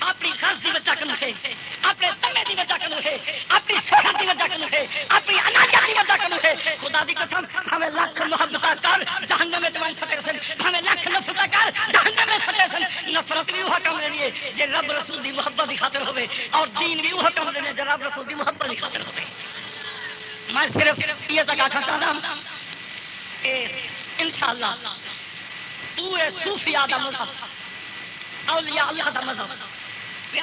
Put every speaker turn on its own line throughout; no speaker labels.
اپنی خاص کی وجہ کن ہے اپنے تمے کی وجہ کن ہے اپنی شہرت کی وجہ کن ہے اپنی اناجا کی وجہ کن ہے خدا دی قسم، ہمیں لاکھ محبت کر جہنم میں جوان سٹے سن۔ ہمیں لاکھ نفرت کر جہنم میں سٹے سن۔ نفرت بھی وہ کم لینی ہے جی رب رسول دی محبت کی خاطر ہوے اور دین بھی وہ کم لینی ہے رب رسول دی محبت کی خاطر ہوے میں صرف یہ تک آخر چاہتا ہوں ان شاء اللہ پورے صوفیاء کا مذہب اولیاء اللہ کا مذہب۔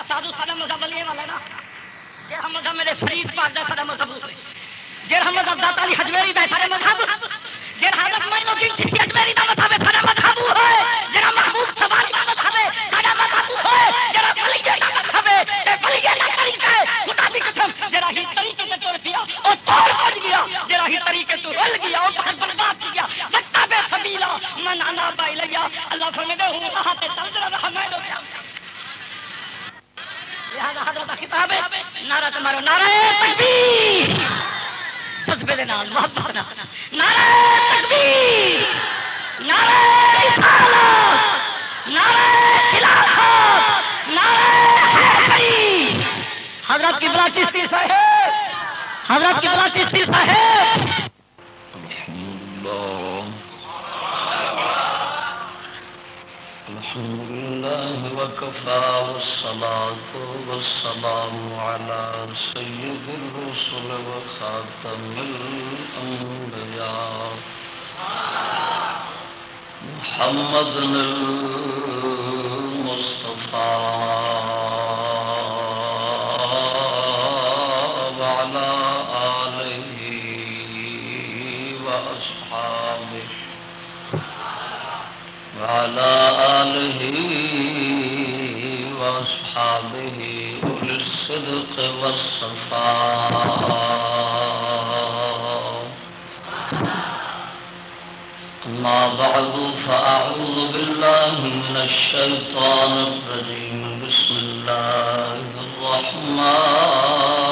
سادو سارا مذہب والی والا نا۔ جہاں مذہب میرے فرید پاک کا سارا مذہب اس جہاں مذہب داتا علی حجمیری کا سارے مذہب جہاں حضرت مائن الدین شیخ حجمیری کا مذہب ہے سارا مذہب ہے جہاں محبوب سوال کا مذہب ہے سارا مذہب ہے جہاں بلیے کا مذہب ہے اے بلیے کا طریقہ ہے۔ خدا کی قسم جہاں ہی طریقے سے تر گیا اور توڑ پڑ گیا۔ جہاں ہی طریقے تو رل گیا اور بہت من انا بائی لیا اللہ فرمائے ہوں کہاں پہ چل رہا میں لو گیا۔ خطاب ہے، نعرہ تمہارا نعرہ تکبیر۔ جذبے دے نال، محبت نال۔ نعرہ تکبیر۔ نعرہ رسالت۔ نعرہ خلافت۔ نعرہ حیدری حضرت کی بلا چشتی صاحب۔ حضرت کی بلا چشتی صاحب۔
الحمدللہ الحمد لله وكفى والصلاة والسلام على سيد الرسل وخاتم الأنبياء. محمد المصطفى. وعلى آله وأصحابه. وعلى آله وأصحابه أولي الصدق والصفاء. أما بعد فأعوذ بالله من الشيطان الرجيم. بسم الله الرحمن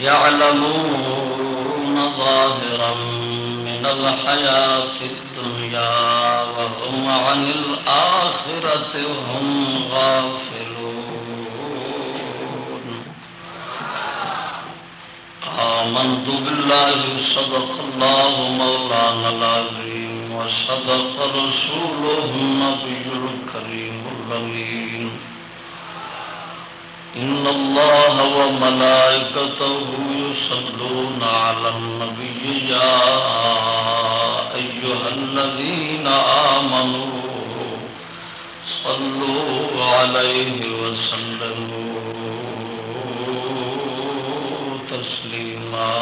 يعلمون ظاهرا من الحياة الدنيا وهم عن الآخرة هم غافلون. آمنت بالله، صدق الله مولانا العظيم، وصدق رسوله النبي الكريم الأمين. إن الله وملائكته يصلون على النبي يا أيها الذين آمنوا صلوا عليه وسلموا تسليما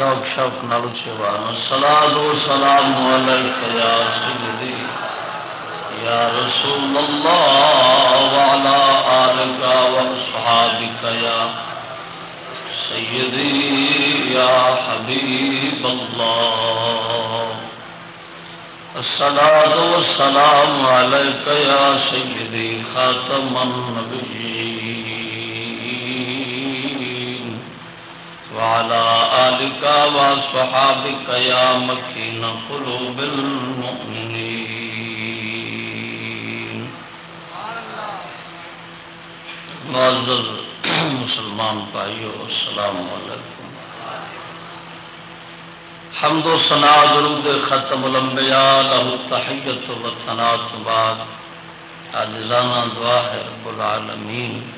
روک شوق نالو چوان الصلاة والسلام عليك يا سيدي يا رسول الله وعلى آلك وأصحابك يا سيدي يا حبيب الله. الصلاة والسلام عليك يا سيدي خاتم النبيين. وعلى آلك وأصحابك يا مكين قلوب المؤمنين. معزز مسلمان بھائیو، السلام علیکم۔ حمد و سنا درود ختم الانبیاء لہ تحیت و ثنا تو بعد۔ عاجزانہ دعا ہے رب العالمین۔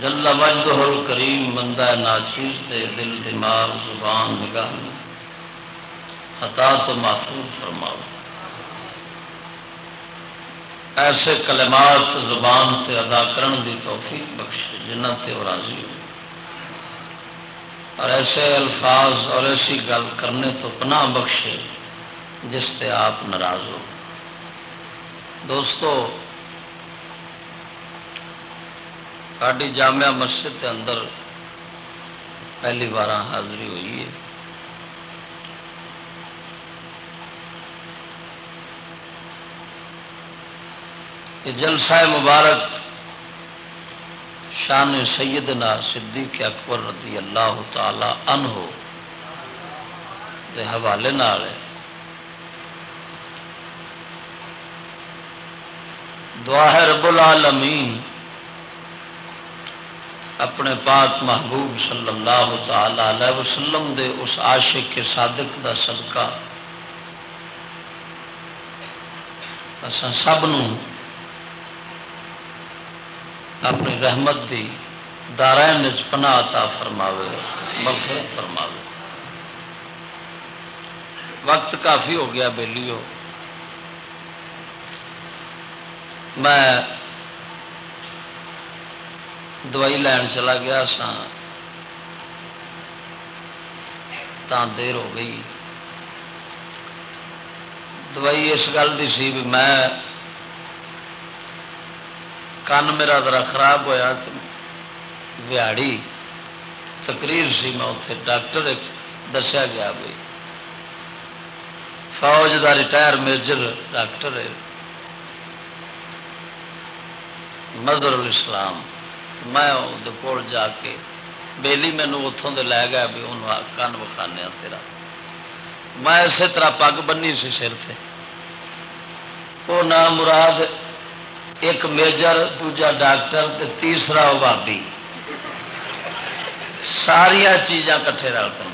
جل وجدہ الکریم، بندہ ناچیز دے دل دماغ زبان نگاہ خطا تو محفوظ فرماؤ۔ ایسے کلمات زبان تے ادا کرن دی توفیق بخشے، جنہ تے وہ راضی ہو۔ اور ایسے الفاظ اور ایسی گل کرنے تو پناہ بخشے جس سے آپ ناراض ہو۔ دوستو ساری جامعہ مسجد کے اندر پہلی بار حاضری ہوئی ہے۔ یہ جلسہ مبارک شان سیدنا صدیق اکبر رضی اللہ تعالی عنہ دے حوالے نال دعا ہے رب العالمین، اپنے پاک محبوب صلی اللہ تعالی علیہ وسلم دے اس عاشق کے صادق دا صدقہ۔ اساں سب اپنی رحمت دی دارائن پناہ عطا فرماوے، مغفرت فرماوے۔ وقت کافی ہو گیا بہلی میں دوائی لین چلا گیا سا دیر ہو گئی۔ دوائی اس گل کی سی بھی میں کن میرا ذرا خراب ہوا ویاڑی تقریر سی، میں اتنے ڈاکٹر دسیا گیا بھائی فوج کا ریٹائر میجر ڈاکٹر ہے۔ مظہر الاسلام۔ میں کول جا کے بےلی مینو اتوں دے لے گیا بھی انہوں کن وکھانے تیرا۔ میں اسی طرح پگ بنی سی سر سے وہ نام مراد ایک میجر، دوجا ڈاکٹر تے تیسرا بابی ساریا چیزاں کٹھے رل پہ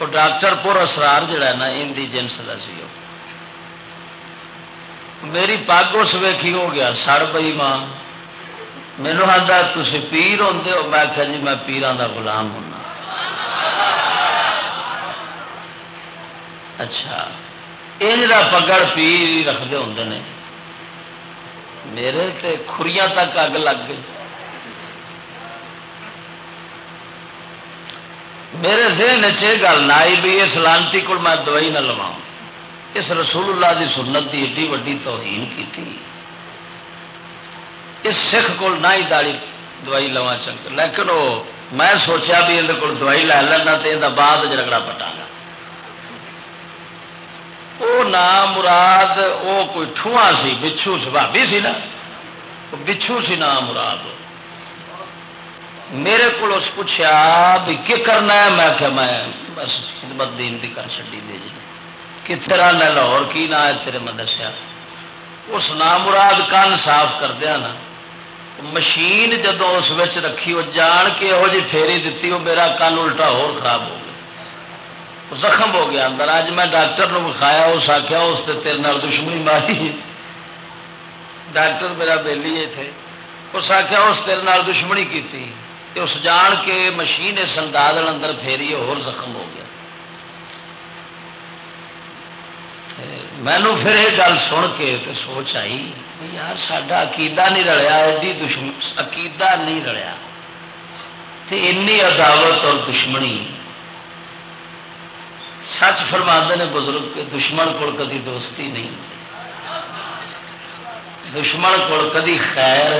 وہ ڈاکٹر پور اسرار جڑا نا، ان دی جنس کا سی میری پگ اس ویکھی ہو گیا، سڑ پی ماں۔ میرے آتا تھی پیر ہوتے ہو؟ میں آخیا جی میں پیران کا گلام ہونا اچھا۔ یہ پگڑ پیر رکھتے ہوں نے۔ میرے تے کھریاں تک اگ لگ گئی۔ میرے ذہن چ گل نہ آئی بھی اس لانتی کو میں دوائی نہ لوا اس رسول اللہ دی سنت دی ایڈی وڈی توہین کی تھی اس سکھ کو نہ ہی داڑی دوائی لوا چنگ لیکن وہ میں سوچا بھی یہ دوائی لے لینا تو یہ بعد جگڑا پٹا گا وہ نام مراد وہ کوئی ٹھواں سی، بچھو سبابی سی نا۔ بچھو سی نام مراد۔ میرے کو پوچھا بھی کی کرنا ہے؟ میں کہ میں بس خدمت دین کی کر چی دے جی۔ کتنے رہنا لاہور کی نہ ہے، تیرے میں دسیا۔ اس نام مراد کن صاف کردیا نا۔ مشین جدو اس رکھی، وہ جان کے یہو جی فیری دیتی، وہ میرا کن الٹا ہو خراب ہو گیا۔ زخم ہو گیا اندر۔ اج میں ڈاکٹر نو وکھایا، اس آخیا اس سے تیرے نال دشمنی ماری۔ ڈاکٹر میرا بہلی تھے اس آخیا اس تیرے نال دشمنی کی تھی اس جان کے مشین اس انداز اندر پھیری اور زخم ہو گیا۔ مینو پھر یہ گل سن کے تو سوچ آئی یار سڈا عقیدہ نہیں رلیا، ایڈی دشمن عقیدہ نہیں رلیا۔ اینی عداوت اور دشمنی سچ فرما نے بزرگ کے، دشمن کو کدی دوستی نہیں۔ دشمن کو کدی خیر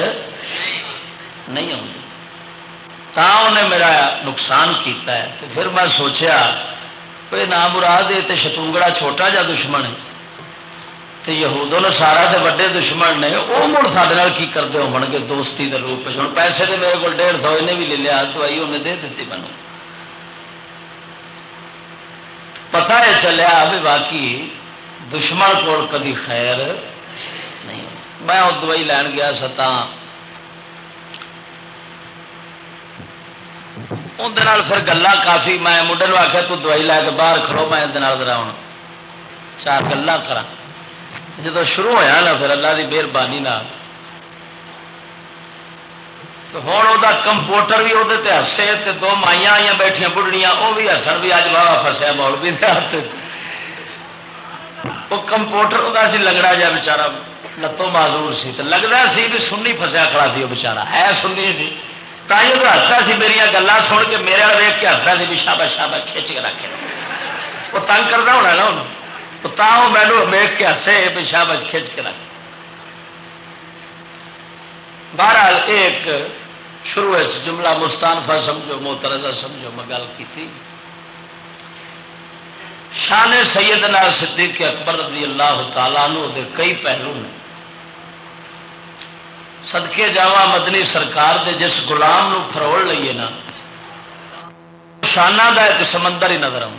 نہیں آتی تا انہیں میرا نقصان کیتا ہے، تو پھر میں سوچیا، کوئی نام مراد یہ شتونگڑا چھوٹا جا دشمن ہے۔ تو یہودوں نے سارا تو وڈے دشمن نے، وہ مڑ سارے کی کرتے ہو گے دوستی کے روپ ہوں پیسے تو میرے کو ڈیڑھ سو، انہیں بھی لے لیا، دوائی انہیں دے دیتی مینو پتا ہے چلیا بھی باقی دشمن کو کدی خیر نہیں میں وہ دوائی لین گیا ستا اندر پھر گلا کافی۔ میں مڈے آخیا تو دوائی لے کے باہر کھڑو، میں ذرا ہوں چار گلا کرا جب شروع ہوا نا، پھر اللہ کی مہربانی ہوں وہ کمپوٹر بھی وہ ہسے تو دو مائیا آئی بیٹھیا بڑھڑیاں وہ بھی ہسن بھی اج واہ فسیا مول بھی ہاتھ وہ کمپوٹر وہ سی لگڑا جا بچارا لتوں معذور سی۔ تو لگتا سی بھی سنی فسیا کھڑا سی وہ بچارا۔ ہے سنی سی تھی وہ ہستا سی میرا گلا سن کے میرے والے ویک کے ہستا سی بھی شابا شابا کھچ کے رکھے۔ وہ تنگ کرتا ہونا نا انہوں تا وہ مینو ویک کے ہسے بھی شابا کھچ کے رکھ۔ بہرحال ایک شروع جی، جملہ مستانفا سمجھو موترزا سمجھو، میں گل کی شان سیدنا صدیق اکبر رضی اللہ تعالیٰ نو دے کئی پہلو نے۔ سدکے جاوا مدنی سرکار دے جس گلام نو فروڑ لئیے نا شانہ دا ایک سمندر ہی نظر آؤں۔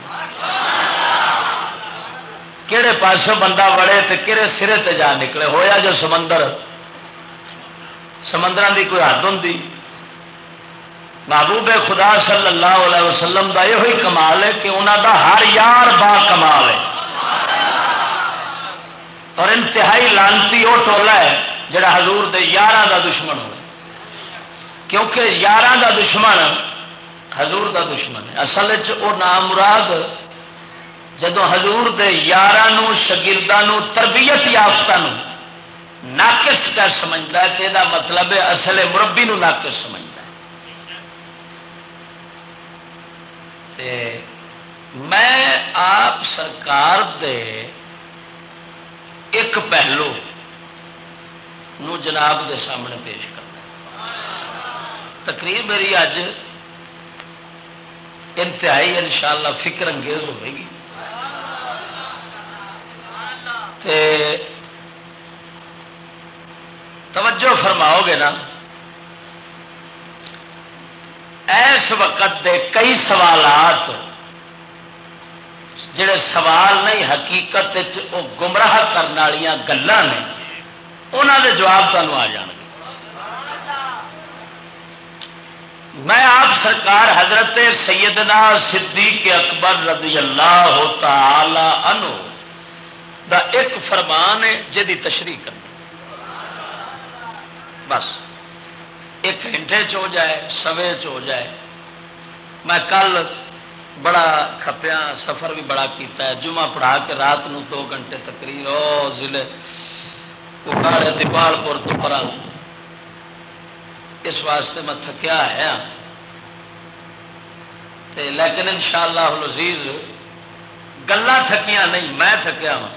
کہڑے پاسوں بندہ وڑے تے کہڑے سرے تے جا نکلے، ہویا جو سمندر سمندر دی کوئی حد ہوں محبوب خدا صلی اللہ علیہ وسلم دا یہ کمال ہے کہ انہوں دا ہر یار با کمال ہے۔ اور انتہائی لانتی وہ ٹولا ہے جڑا حضور دے یار دا دشمن ہو کیونکہ یار دا دشمن حضور دا دشمن ہے۔ اصل وہ نام مراد جدو حضور دے یار شگردوں تربیت یافتہ ناقص کر سمجھتا ہے تو یہ مطلب ہے اصل مربی نو ناقص سمجھتا میں آپ سرکار دے ایک پہلو نو جناب دے سامنے پیش کرنا تقریر میری اج انتہائی انشاءاللہ فکر انگیز ہوئے گی۔ تے توجہ فرماؤ گے نا۔ ایس وقت دے کئی سوالات جڑے سوال نہیں، حقیقت وہ گمراہ کرنے والی گلان نے انہوں دے جواب تمہیں آ جان گے۔ میں آپ سرکار حضرت سیدنا صدیق اکبر رضی اللہ تعالی عنہ دا ایک فرمان ہے جی تشریح کرنا۔ بس۔ ایک گھنٹے چ ہو جائے، سوے چ ہو جائے۔ میں کل بڑا کھپیا، سفر بھی بڑا کیتا ہے۔ جمعہ پڑھا کے رات نو دو گھنٹے تقریر، او ضلع اکاڑے دیپال پور تو پر اس واسطے میں تھکیا ہے۔ تے لیکن ان شاء اللہ لذیذ گلا تھکیاں نہیں، میں تھکیا ہوں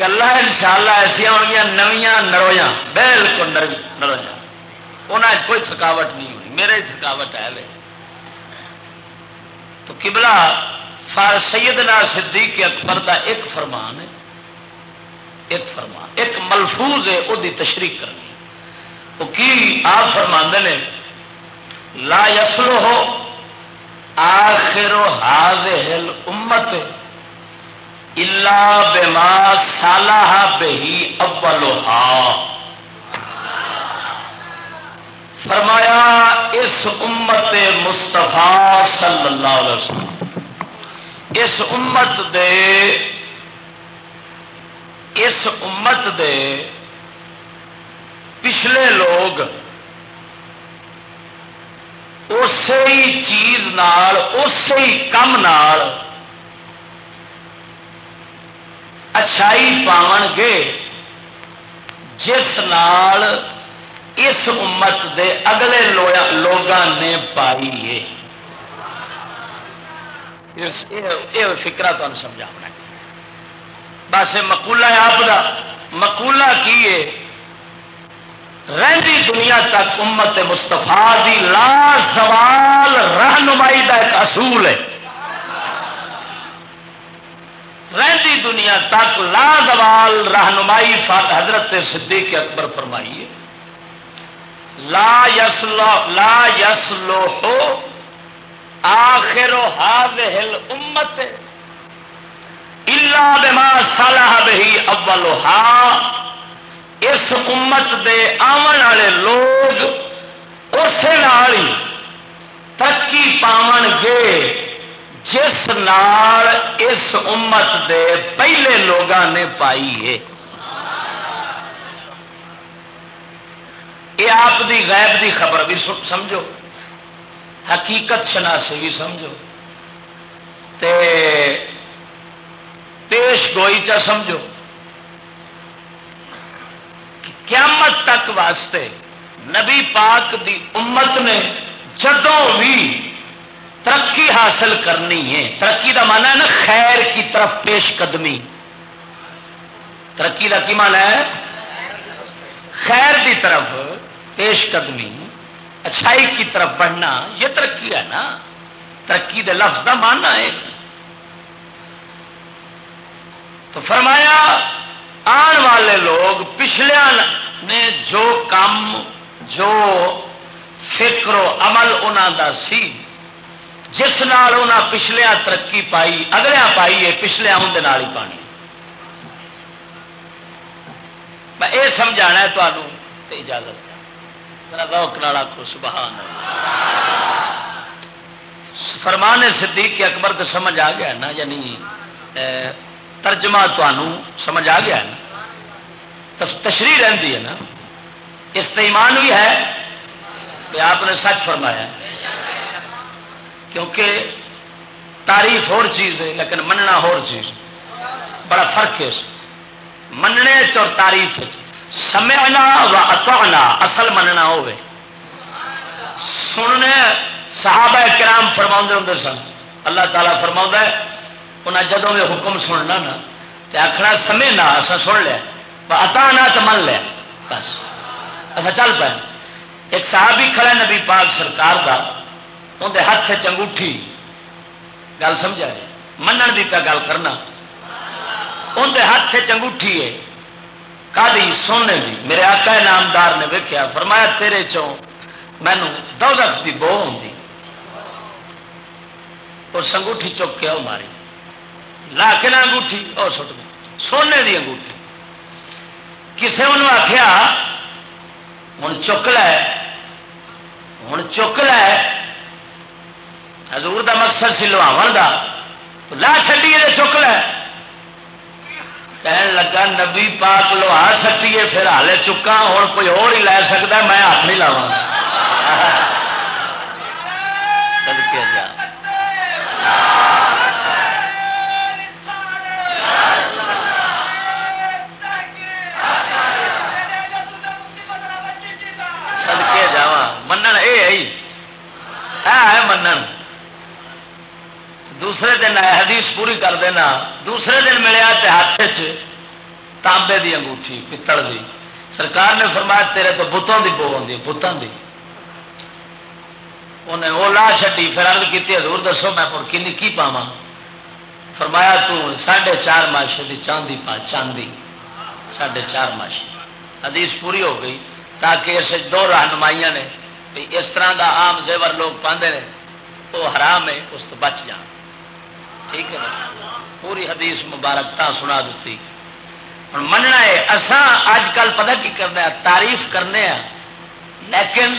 گلا ان شاء اللہ ایسا ہو گیا نویاں نرویاں، بالکل نرویاں۔ انہیں کوئی تھکاوٹ نہیں ہوئی، میرے تھکاوٹ ہے لے تو کبلا فار سیدنا صدیق اکبر دا ایک فرمان ہے، ایک فرمان، ایک ملفوظ ہے وہ تشریح کرنی۔ وہ کی آپ فرما نے، لا یسلو ہو آخر ہاض امت اللہ بما صالح بہی اولوہا فرمایا، اس امت مستفا صلی اللہ علیہ وسلم، اس امت دے، اس امت دے پچھلے لوگ اسی چیز نال، اسی کم نال اچھائی پاون گے، جس نال اس امت دے اگلے لوگوں نے پائی ہے۔ یہ فکرا تمہیں سمجھانا بس مکولا آپ کا مکولا کی ہے؟ رہی دنیا تک امت مستفا دی لا سوال رہنمائی کا ایک اصول ہے۔ رہی دنیا تک لا زوال رہنمائی حضرت صدیق اکبر فرمائیے لا یسلو لا یسلو ہو آخر ہل امت اللہ بما صالح بہی اول اس امت دے آن والے لوگ اسی نال ہی ترقی پاون گے۔ جس نال اس امت دے پہلے لوگوں نے پائی ہے۔ یہ آپ دی غیب دی خبر بھی سمجھو۔ حقیقت شناسی بھی سمجھو۔ تے پیش گوئی چا سمجھو۔ قیامت تک واسطے نبی پاک دی امت نے جدوں بھی ترقی حاصل کرنی ہے، ترقی دا مانا ہے نا خیر کی طرف پیش قدمی۔ ترقی کا کی مانا ہے؟ خیر کی طرف۔ پیش قدمی، اچھائی کی طرف بڑھنا، یہ ترقی ہے نا۔ ترقی دے لفظ کا ماننا ہے۔ تو فرمایا، آن والے لوگ، پچھلے نے جو کام، جو فکر و عمل انہوں دا سی، جس نال پچھلیا ترقی پائی اگلیا پائی ہے پچھلیا اندر ہی پانی میں یہ سمجھا تمہوں تو اجازت روک نالا کو سبحان فرمان صدیق کے اکبر تو سمجھ آ گیا نا یعنی ترجمہ تمہوں سمجھ آ گیا نا۔ تشریح رہتی ہے نا۔ اس ایمان بھی ہے کہ آپ نے سچ فرمایا کیونکہ تعریف اور چیز ہے، لیکن مننا اور چیز۔ بڑا فرق ہے مننے اور تعریف سمعنا و اطعنا اصل مننا ہوئے سننے صحابہ کرام فرما ہوں سن۔ اللہ تعالیٰ فرما ہے انہیں جدوں میں حکم سننا نا تو آخنا سمے نہ اصا سن لیا۔ اتا نہ تو من لیا۔ بس۔ اچھا چل پائے ایک صحابی کھڑا نبی پاک سرکار کا اندر ہاتھ چنگوٹھی گل سمجھا جی؟ منن کی پہ گل کرنا۔ اندر ہاتھ چنگوٹھی ہے۔ کالی سونے دی، میرے آقا نامدار نے ویکیا فرمایا تیرے چوں مینو دوزخ دی بو ہوں اور سنگوٹھی چک کے ماری۔ لا کے نہ انگوٹھی اور سٹ دی سونے دی انگوٹھی۔ کسے انہوں آخیا ہوں چک لے۔ ہوں چک لے۔ حضور دا مقصد سی لواو دا۔ لا چڈیے چک لے۔ کہن لگا نبی پاک لوہا سٹیے پھر ہالے چکا ہوں کوئی اور ہی لے سکتا میں ہاتھ نہیں لاوا جا سدکے جا من یہ من دوسرے دن حدیث پوری کر دینا۔ دوسرے دن ملیا ہاتھ تانبے دی انگوٹھی پتل دی۔ سرکار نے فرمایا، تیرے تو بتوں دی بو آتی بتوں کی انہیں وہ لا چڈی پھر ارد کی حضور دسو میں کنی کی پاوا فرمایا ساڑھے چار ماشے دی چاندی پا، چاندی۔ ساڑھے چار ماشے۔ حدیث پوری ہو گئی، تاکہ اس دو رہنمائیاں نے۔ اس طرح دا عام زیور لوگ پاندے نے، وہ حرام ہے، اس تو بچ جان۔ ٹھیک ہے نا؟ پوری حدیث مبارک تا سنا دیتی۔ ہوں مننا ہے اسان اج کل پتہ کی کرنا تعریف کرنے ہیں۔ لیکن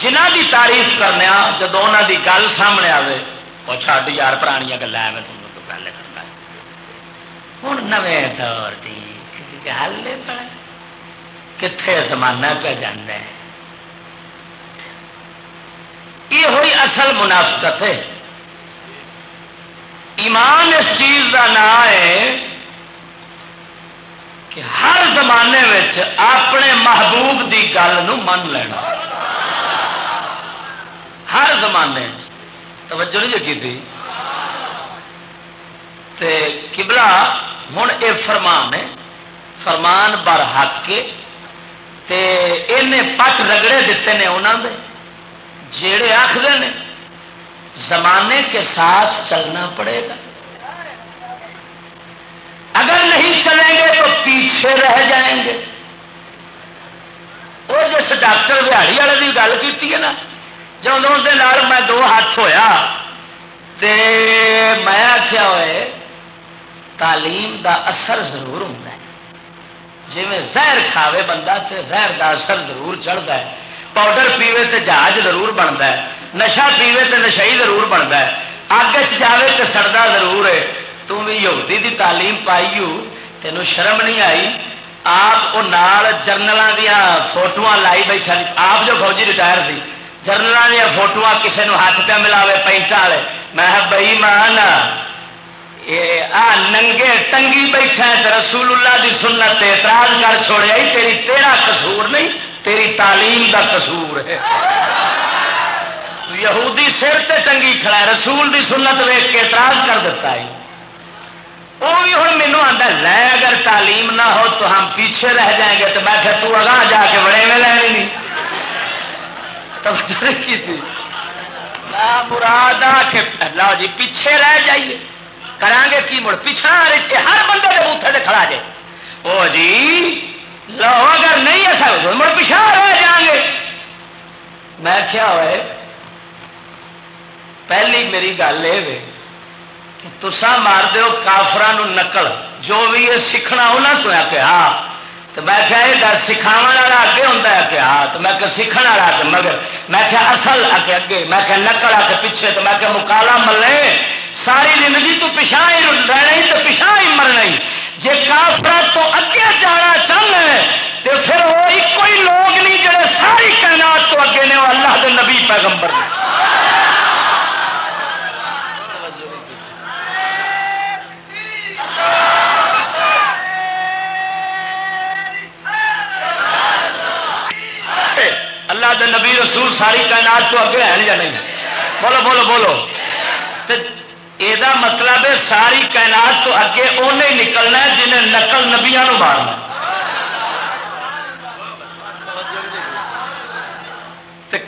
جنہ کی تعریف کرنے جب انہوں کی گل سامنے آئے وہ چھ یار پرانیا گلا میں تم پہلے کرنا ہوں نویں دور کی گل کتنے زمانہ پہ جانا ہے۔ یہ ہوئی اصل منافقت ہے۔ ایمان اس چیز کا نام ہے کہ ہر زمانے میں اپنے محبوب کی گل من لینا۔ ہر زمانے توجہ نہیں جی کی کبلا ہوں یہ فرمان ہے، فرمان بر حق پٹ رگڑے دیتے ہیں انہوں نے جڑے آخر نے۔ زمانے کے ساتھ چلنا پڑے گا۔ اگر نہیں چلیں گے تو پیچھے رہ جائیں گے۔ وہ جس ڈاکٹر بہاڑی والے کی گل کی ہے نا جب میں دو ہاتھ ہویا تے میں آخیا ہوئے، تعلیم دا اثر ضرور ہوں جی زہر کھاوے بندہ تے زہر دا اثر ضرور چڑھتا ہے۔ پاؤڈر پیوے تے جہاز ضرور بنتا ہے۔ نشا پیوے تے نشائی ضرور بنتا ہے۔ اگ چاہے تو سڑتا ضرور ہے۔ تم بھی یہودی دی تعلیم پائی ہو تینوں شرم نہیں آئی۔ آپ وہ نال جرنل دیا فوٹو لائی بیٹھا آپ جو فوجی ریٹائر تھی جرنل دیا فوٹو کسی نے ہاتھ پہ ملاوے پینٹ والے۔ میں بئی مان آ ننگے ٹنگی بیٹھا رسول اللہ دی سنت اعتراض کر چھوڑیا تیری تیرا قصور نہیں، تیری تعلیم دا قصور ہے۔ یہودی سر تے ٹنگی کھڑا ہے، رسول دی سنت ویک کے اعتراض کر دیتا ہے۔ وہ بھی ہوں مینو آتا لے اگر تعلیم نہ ہو تو ہم پیچھے رہ جائیں گے تو میں کہ تو اگاں جا کے بڑے میں لینی۔ نہیں توجہ کی تھی۔ مراد آ کے لو جی پیچھے رہ جائیے۔ کریں گے کی مڑ؟ پیچھا ہر بندے کے بوتھے سے کھڑا جائے۔ وہ جی لو اگر نہیں ایسا مڑ پچھا رہ جائیں گے۔ میں کیا ہوئے؟ پہلی میری گل یہ کہ تسا مار دو کافران نقل جو بھی یہ سیکھنا انہوں کو کہ ہاں تو میں کیا یہ سکھاو والا اگے ہوتا ہے کہ ہاں تو میں کہ سیکھ والا کہ مگر میں کیا اصل آ کے اگے میں کیا نقل آ کے پیچھے تو میں کیا مکالا ملے ساری زندگی تو پچھا ہی رہنا ہی تو پچھا ہی مرنا ہی جی کافر تو اگے جانا چاہنا ہے تو پھر وہ ایک ہی لوگ نہیں جڑے ساری کائنات تو اگے نے وہ اللہ کے نبی پیغمبر نے اللہ دے نبی رسول ساری کائنات تو اگے ہیں یا نہیں؟ بولو بولو بولو۔ یہ مطلب ہے ساری کائنات تو اگے انہیں نکلنا ہے جنہیں نقل نبیا مارنا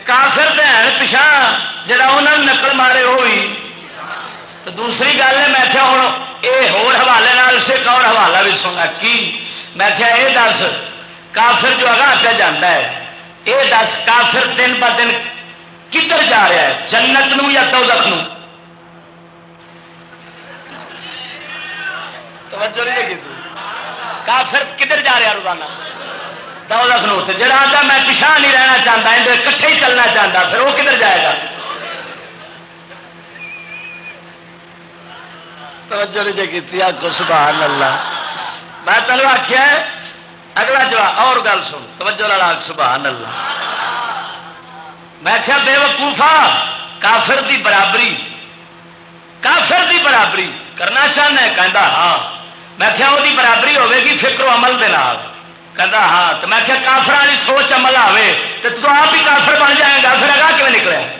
کافر دین پچھا جا نقل مارے وہ بھی تو دوسری گل ہے، میں کیا ہوں یہ ہوالے سے کون حوالہ بھی سننا؟ کی؟ میں کیا یہ دس، کافر جو اگاں پہ جانا ہے یہ دس کافر دن ب دن کدھر جا رہا ہے؟ جنت نو یا دوزخ نو توجہ نہیں کافر کدھر جا رہا روزانہ؟ دوزخ نو تو جڑا آتا میں پچھا نہیں رہنا چاہتا اندر کٹھے ہی چلنا چاہتا پھر وہ کدھر جائے گا؟ توجہ نہیں کی سبحان اللہ۔ میں تینوں آخیا اگلا جواب، اور گل سن، توجہ لڑا سبحان اللہ۔ میں کیا بے وقوفا کافر دی برابری۔ کافر دی برابری، کرنا چاہنا ہے، کہندا ہاں۔ میں کیا وہ برابری ہوے گی فکر و عمل دے نال۔ کہندا ہاں۔ تو میں کیا کافر والی سوچ عمل آوے، تو تو آپ ہی کافر بن جائے گا پھر اگا کیوں نکلے؟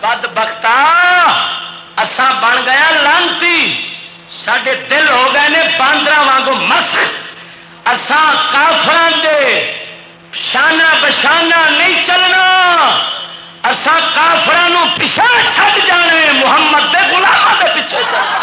بد بختا اسان بن گیا لانتی۔ سڈے دل ہو گئے نے باندر واگوں مس اسان کافران دے شانہ بشانہ نہیں چلنا۔ اسان کافران پچھا چھٹ جانے محمد دے گلام کے پیچھے چلنا۔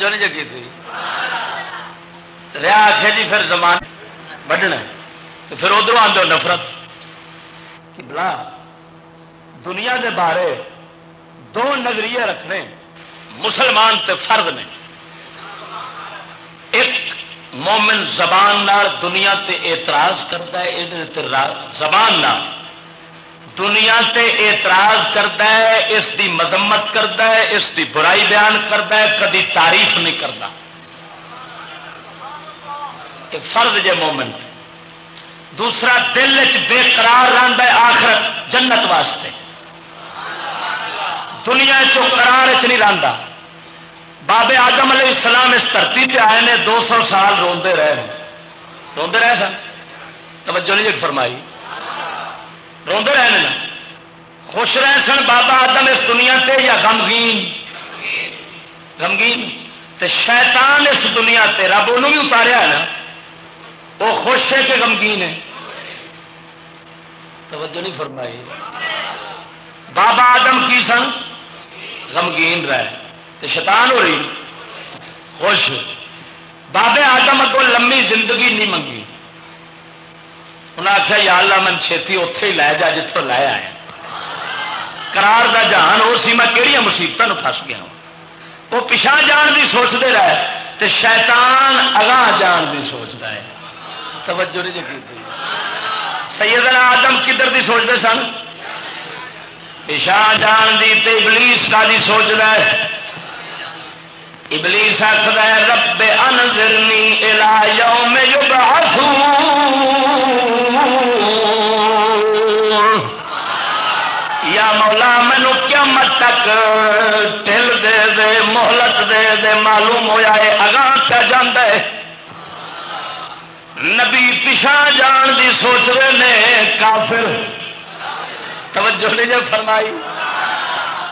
توجہ نہیں جگی تھی۔ ریا آخ جی پھر زمان بڑھنا تو پھر ادھر آدھو نفرت۔ کہ بلا، دنیا کے بارے دو نظریے رکھنے، مسلمان تے فرد نے۔ ایک مومن زبان نال دنیا تے اعتراض کرتا ہے زبان نال۔ دنیا تے اعتراض کرتا ہے، اس دی مذمت کرتا ہے، اس دی برائی بیان کرتا ہے، کدی تعریف نہیں کرتا کہ فرد جے مومن، دوسرا دل بے قرار رہتا ہے، آخرت جنت واسطے۔ دنیا چرار چ نہیں رہتا بابے آدم علیہ السلام اس دھرتی پہ آئے نے، دو سو سال روندے رہے۔ روندے رہے سن؟ توجہ نہیں فرمائی۔ روندے رہے خوش رہے سن بابا آدم اس دنیا تے یا غمگین؟ غمگین؟ تے شیطان اس دنیا تے رب انہوں بھی اتاریا ہے نا۔ وہ خوش ہے کہ غمگین ہے۔ توجہ نہیں فرمائی۔ بابا آدم کی سن؟ غمگین رہے۔ تے شیطان ہو رہی۔ خوش۔ بابے آدم اگوں لمبی زندگی نہیں منگی۔ انہیں آخیا یا اللہ من چھتی اتے ہی لے جا جتوں لے آئے کرار ہاں. دا جہان وہ سی، میں کہڑی مصیبتوں پس گیا ہاں۔ وہ پچھا جان کی سوچتے رہے تے شیطان اگاں جان کی سوچتا ہے۔ توجہ نہیں جی سیدنا آدم کدھر دی سوچتے سن؟ پچھا جان دی تے ابلیس کا دی سوچتا ہے۔ ابلیس آخر رب انذرنی الى یوم یبعثون. تک ٹل دے دے، مہلت دے دے، معلوم ہوا ہے اگاں پہ جانا ہے۔ نبی پچھا جان دی سوچ رہے نے، کافر۔ توجہ نہیں جو فرمائی۔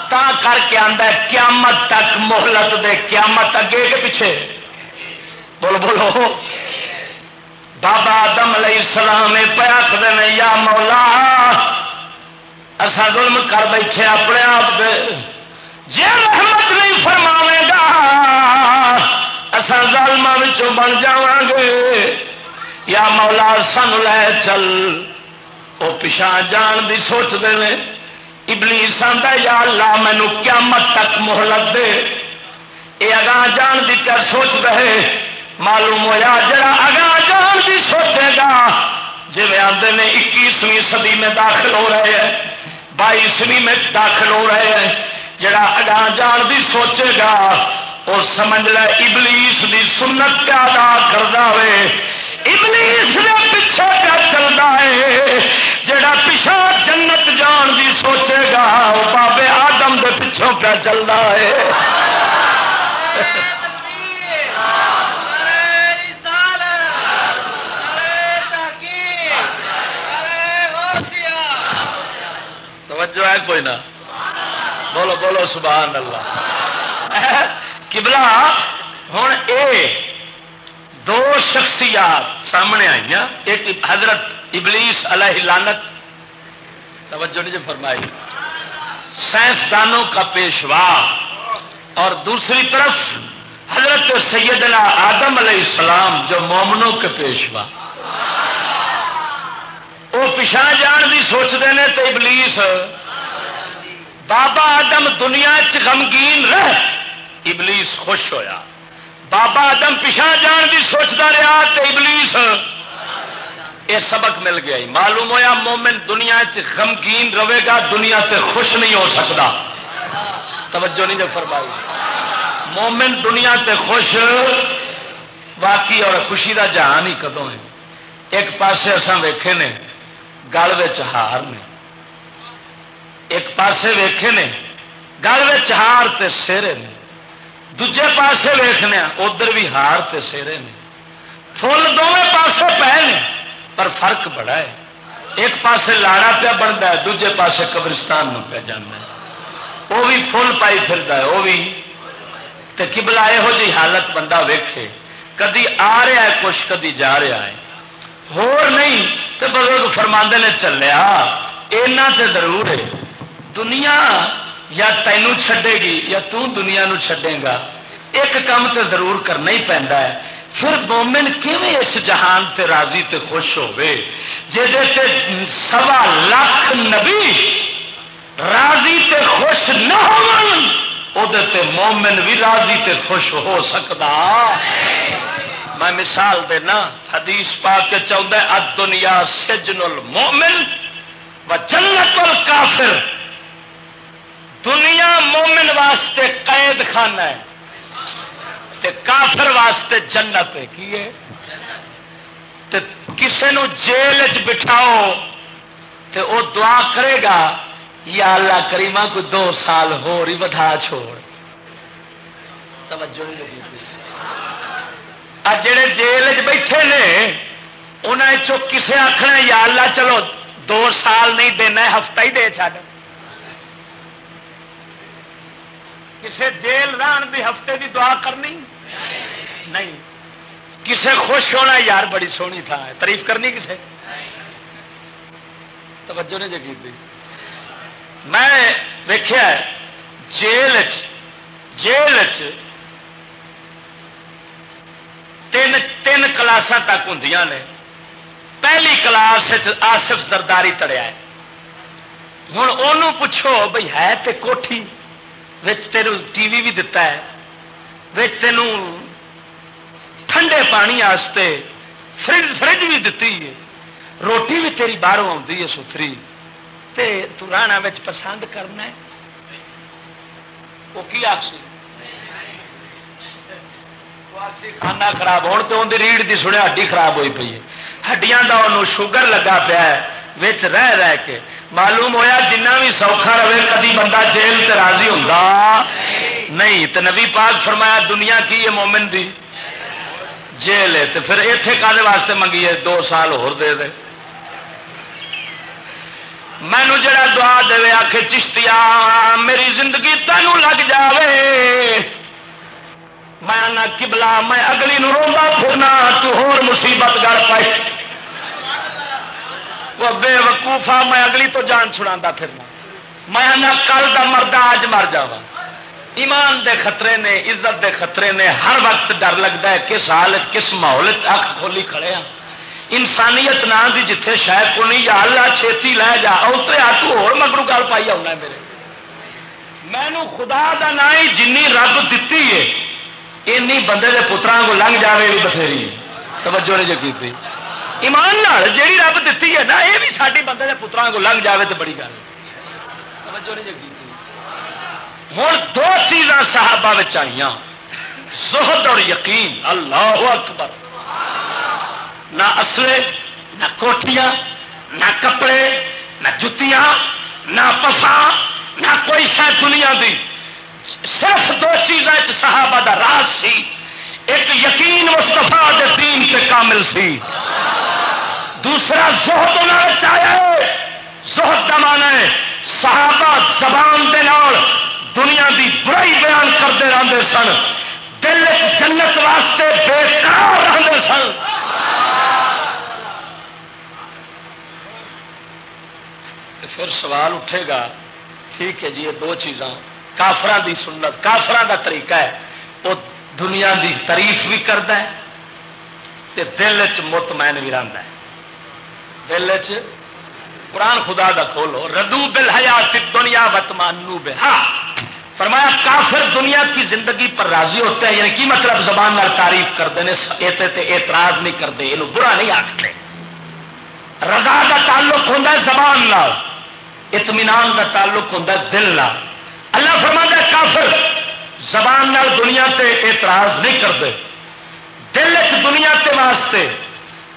تا کر کے آدھا قیامت تک مہلت دے، قیامت اگے کے پیچھے۔ بولو بولو۔ بابا آدم علیہ السلام پہ آخر یا مولا اصا ظلم کر بیٹھے اپنے آپ جی رحمت نہیں فرماوے گا اصا ظالم بن جا گے یا مولا سن لے چل۔ وہ پچھا جان دی سوچتے ہیں ابلیس آتا یا اللہ، مینو قیامت تک محلت دے۔ یہ اگاں جان دی کیا سوچ رہے۔ معلوم ہوا جڑا اگاں جان دی سوچے گا۔ جی آتے نے اکیسویں صدی میں داخل ہو رہے ہیں۔ بائیسویں میں داخل ہو رہے ہیں۔ جڑا اگاں جان بھی سوچے گا اور سمجھ لے ابلیس دی سنت پہ ادا کرتا ہوئے۔ ابلیس نے پیچھے کیا چلتا ہے۔ جڑا پیچھا جنت جان دی سوچے گا وہ بابے آدم دے پیچھوں پہ چلتا ہے۔ توجہ ہے کوئی نہ۔ بولو بولو، سبحان اللہ۔ کبلا ہوں اے دو شخصیات سامنے آئی ایک حضرت ابلیس علیہ لانت توجہ نہیں جو فرمائی۔ سائنسدانوں کا پیشوا۔ اور دوسری طرف حضرت سیدنا آدم علیہ السلام جو مومنوں کے پیشوا۔ وہ پچھا جان بھی سوچتے ہیں تو ابلیس بابا آدم دنیا غمگین رہ۔ ابلیس خوش ہویا۔ بابا آدم پچھا جان بھی سوچتا رہا تو ابلیس یہ سبق مل گیا۔ معلوم ہویا مومن دنیا غمگین رہے گا، دنیا تے خوش نہیں ہو سکتا توجہ نہیں جو فرمائی۔ مومن دنیا تے خوش باقی اور خوشی کا جہان ہی کدو ہے۔ ایک پاسے اصا ویکھے نے، گل ہار نے۔ ایک پاسے ویکھے نے، گل ہار تے سیرے نے۔ دجے پاسے ویخنے ادھر بھی ہار تے سیرے نے۔ فل دونوں پاسے پے نے، پر فرق بڑا ہے۔ ایک پاسے لاڑا پیا بنتا ہے دجے پاسے قبرستان میں پہ جانا وہ بھی فل پائی پھرتا ہے وہ بھی تے کبلا یہو جی حالت بندہ ویکھے۔ کدی آ رہا ہے کچھ، کدی جا رہا ہے۔ ہور نہیں تو بزرگ فرما نے چلیا، اینا تے ضرور ہے۔ دنیا یا تینوں چھڈے گی یا تو دنیا نو چھڈے گا؟ ایک کام تے ضرور کرنا ہی پہنتا ہے۔ پھر مومن کیویں اس جہان تے راضی تے خوش ہوئے جہے تے سوا لاکھ نبی راضی تے خوش نہ ہو تے مومن بھی راضی تے خوش ہو سکتا میں مثال دینا، حدیث پا کے چاہتا ہے دنیا سجن المومن و جنت الکافر۔ دنیا مومن واسطے قید خانہ ہے تے کافر واسطے جنت ہے، کی ہے؟ تے کسے نو جیل چ بٹھاؤ تے او دعا کرے گا، یا اللہ کریمہ کو دو سال ہو رہی بدھا چھوڑ۔ توجہ نہیں لگی جڑے جیل بیٹھے نے انہیں کسے آخنا یا اللہ چلو، دو سال نہیں دینا ہفتہ ہی دے چڈ کسے جیل ران دی ہفتے دی دعا کرنی؟ نہیں۔ کسے خوش ہونا یار بڑی سونی تھا۔ تعریف کرنی کسے؟ توجہ نے جگی دی۔ میں دیکھا جیل جیل تین تین کلاسا تک ہوں نے۔ پہلی کلاس آصف سرداری تڑیا ہے۔ ہوں وہ پوچھو بھائی ہے تے کوٹھی؟ تیر ٹی وی بھی دتا ہے تین ٹھنڈے پانی آستے فرج فرج بھی دتی ہے روٹی بھی تیری باہروں آتی ہے ستری تو رانا پسند کرنا ہے وہ کی آخسی کھانا خراب ہونے تو اندر ریڑھ کی سنیا ہڈی خراب ہوئی پی ہے ہڈیاں کا انہوں شوگر لگا پیا ہے رہ رہ کے معلوم ہویا جنہ بھی سوکھا رہے، کدی بندہ جیل تے راضی ہوں نہیں تو نبی پاک فرمایا دنیا کی ہے مومن دی؟ جیل ہے تو پھر اتے کالے واسطے منگیے دو سال ہو دے دے۔ مینو جڑا دعا دے آ کے چشتیا میری زندگی تینوں لگ جاوے۔ میں نہ کبلا میں اگلی نو روبا پھرنا، تو ہور مصیبت گڑ پائی وہ بے وقوفا میں اگلی تو جان چھڑا پھرنا۔ میں کل کا مردہ اج مر جا ایمان دے خطرے نے، عزت دے خطرے نے ہر وقت ڈر لگتا ہے کس حال کس ماحول اک کھولی کھڑے ہیں انسانیت نہ دی جتھے شاید کو نہیں یا اللہ چھتی لے جا اترے آ تو ہو مگرو گل پائی آنا میرے۔ مینو خدا دا نہ ہی جن رب دتی ہے این بندے دے پترا کو لنگ جائے بھی بتھیری۔ توجہ نے جو جی کی ایمان نال جیڑی رب دتی ہے نا یہ بھی ساری بندے دے پترا کو لنگ جائے تو بڑی گل۔ ہوں دو چیزاں صحابہ آئی زہد اور یقین۔ اللہ اکبر۔ نہ اصلے نہ کوٹیاں نہ کپڑے، نہ جتیاں، نہ پفا نہ کوئی شہ دنیا دی۔ صرف دو چیزیں صحابہ دا راز سی۔ ایک یقین مستفا دین سے کامل سی۔ دوسرا زہد چاہے زہد کا ہے صحابہ زبان دے نال دنیا دی برائی بیان کرتے رہتے سن۔ دل جنت واسطے بےکار رہتے سن۔ پھر سوال اٹھے گا، ٹھیک ہے جی یہ دو چیزاں۔ کافران دی سنت کافران دا طریقہ ہے۔ وہ دنیا دی تعریف بھی کرتا ہے تے دل چ مطمئن بھی رہتا ہے۔ دل چ قرآن خدا دا کھولو ردو بل حیات دنیا بتمانو بے ہاں فرمایا، کافر دنیا کی زندگی پر راضی ہوتے ہیں یعنی کی مطلب زبان نال تعریف کرتے ہیں؟ اعتراض نہیں کرتے یہ برا نہیں آختے رضا کا تعلق ہوتا ہے زبان نال، اطمینان کا تعلق ہوتا ہے دل نال۔ اللہ فرما کافر زبان نال دنیا تے اعتراض نہیں کرتے۔ دل چ دنیا تے واسطے،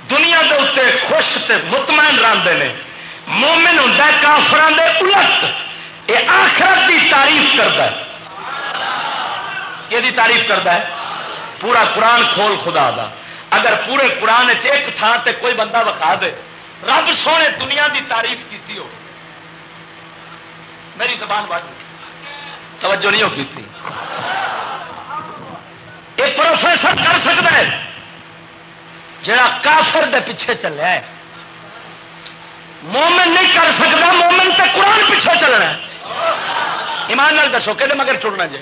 دنیا کے اتنے خوش تے مطمئن رہتے ہیں مومن ہوں کافران دے الٹ۔ یہ آخرت کی تعریف کرتا ہے۔ یہ تعریف کرتا ہے؟ پورا قرآن کھول خدا دا۔ اگر پورے قرآن ایک تھان تے کوئی بندہ وکھا دے، رب سونے دنیا دی تعریف کی ہو۔ میری زبان بات توجہ نہیں ہو کی تھی یہ پروفیسر کر سکتا ہے، جڑا کافر دے پیچھے چلیا ہے۔ مومن نہیں کر سکتا، مومن تے قرآن پیچھے چلنا ہے۔ ایمان نال دسو کہ مگر ٹرنا جی۔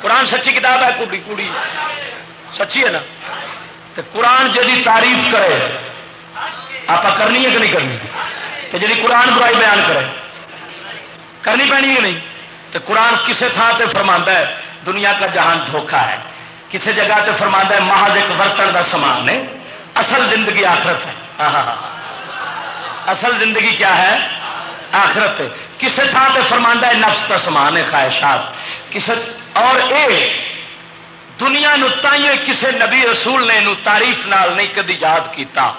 قرآن سچی کتاب ہے کڑی کڑی سچی ہے نا؟ تو قرآن جی تعریف کرے آپ کرنی ہے کہ نہیں کرنی؟ تو جی قرآن برائی بیان کرے، کرنی پینی ہے نہیں؟ تو قرآن کسے تھان سے فرما ہے، دنیا کا جہان دھوکھا ہے۔ کسی جگہ سے فرما ہے، محض ایک برتن کا سامان ہے اصل زندگی آخرت ہے۔ اصل زندگی کیا ہے؟ آخرت کسی تھان سے فرما ہے، نفس کا سمان ہے، خواہشات۔ کسی اور اے، دنیا نتائیے کسی نبی رسول نے نو تعریف نال نہیں کدی یاد کیتا۔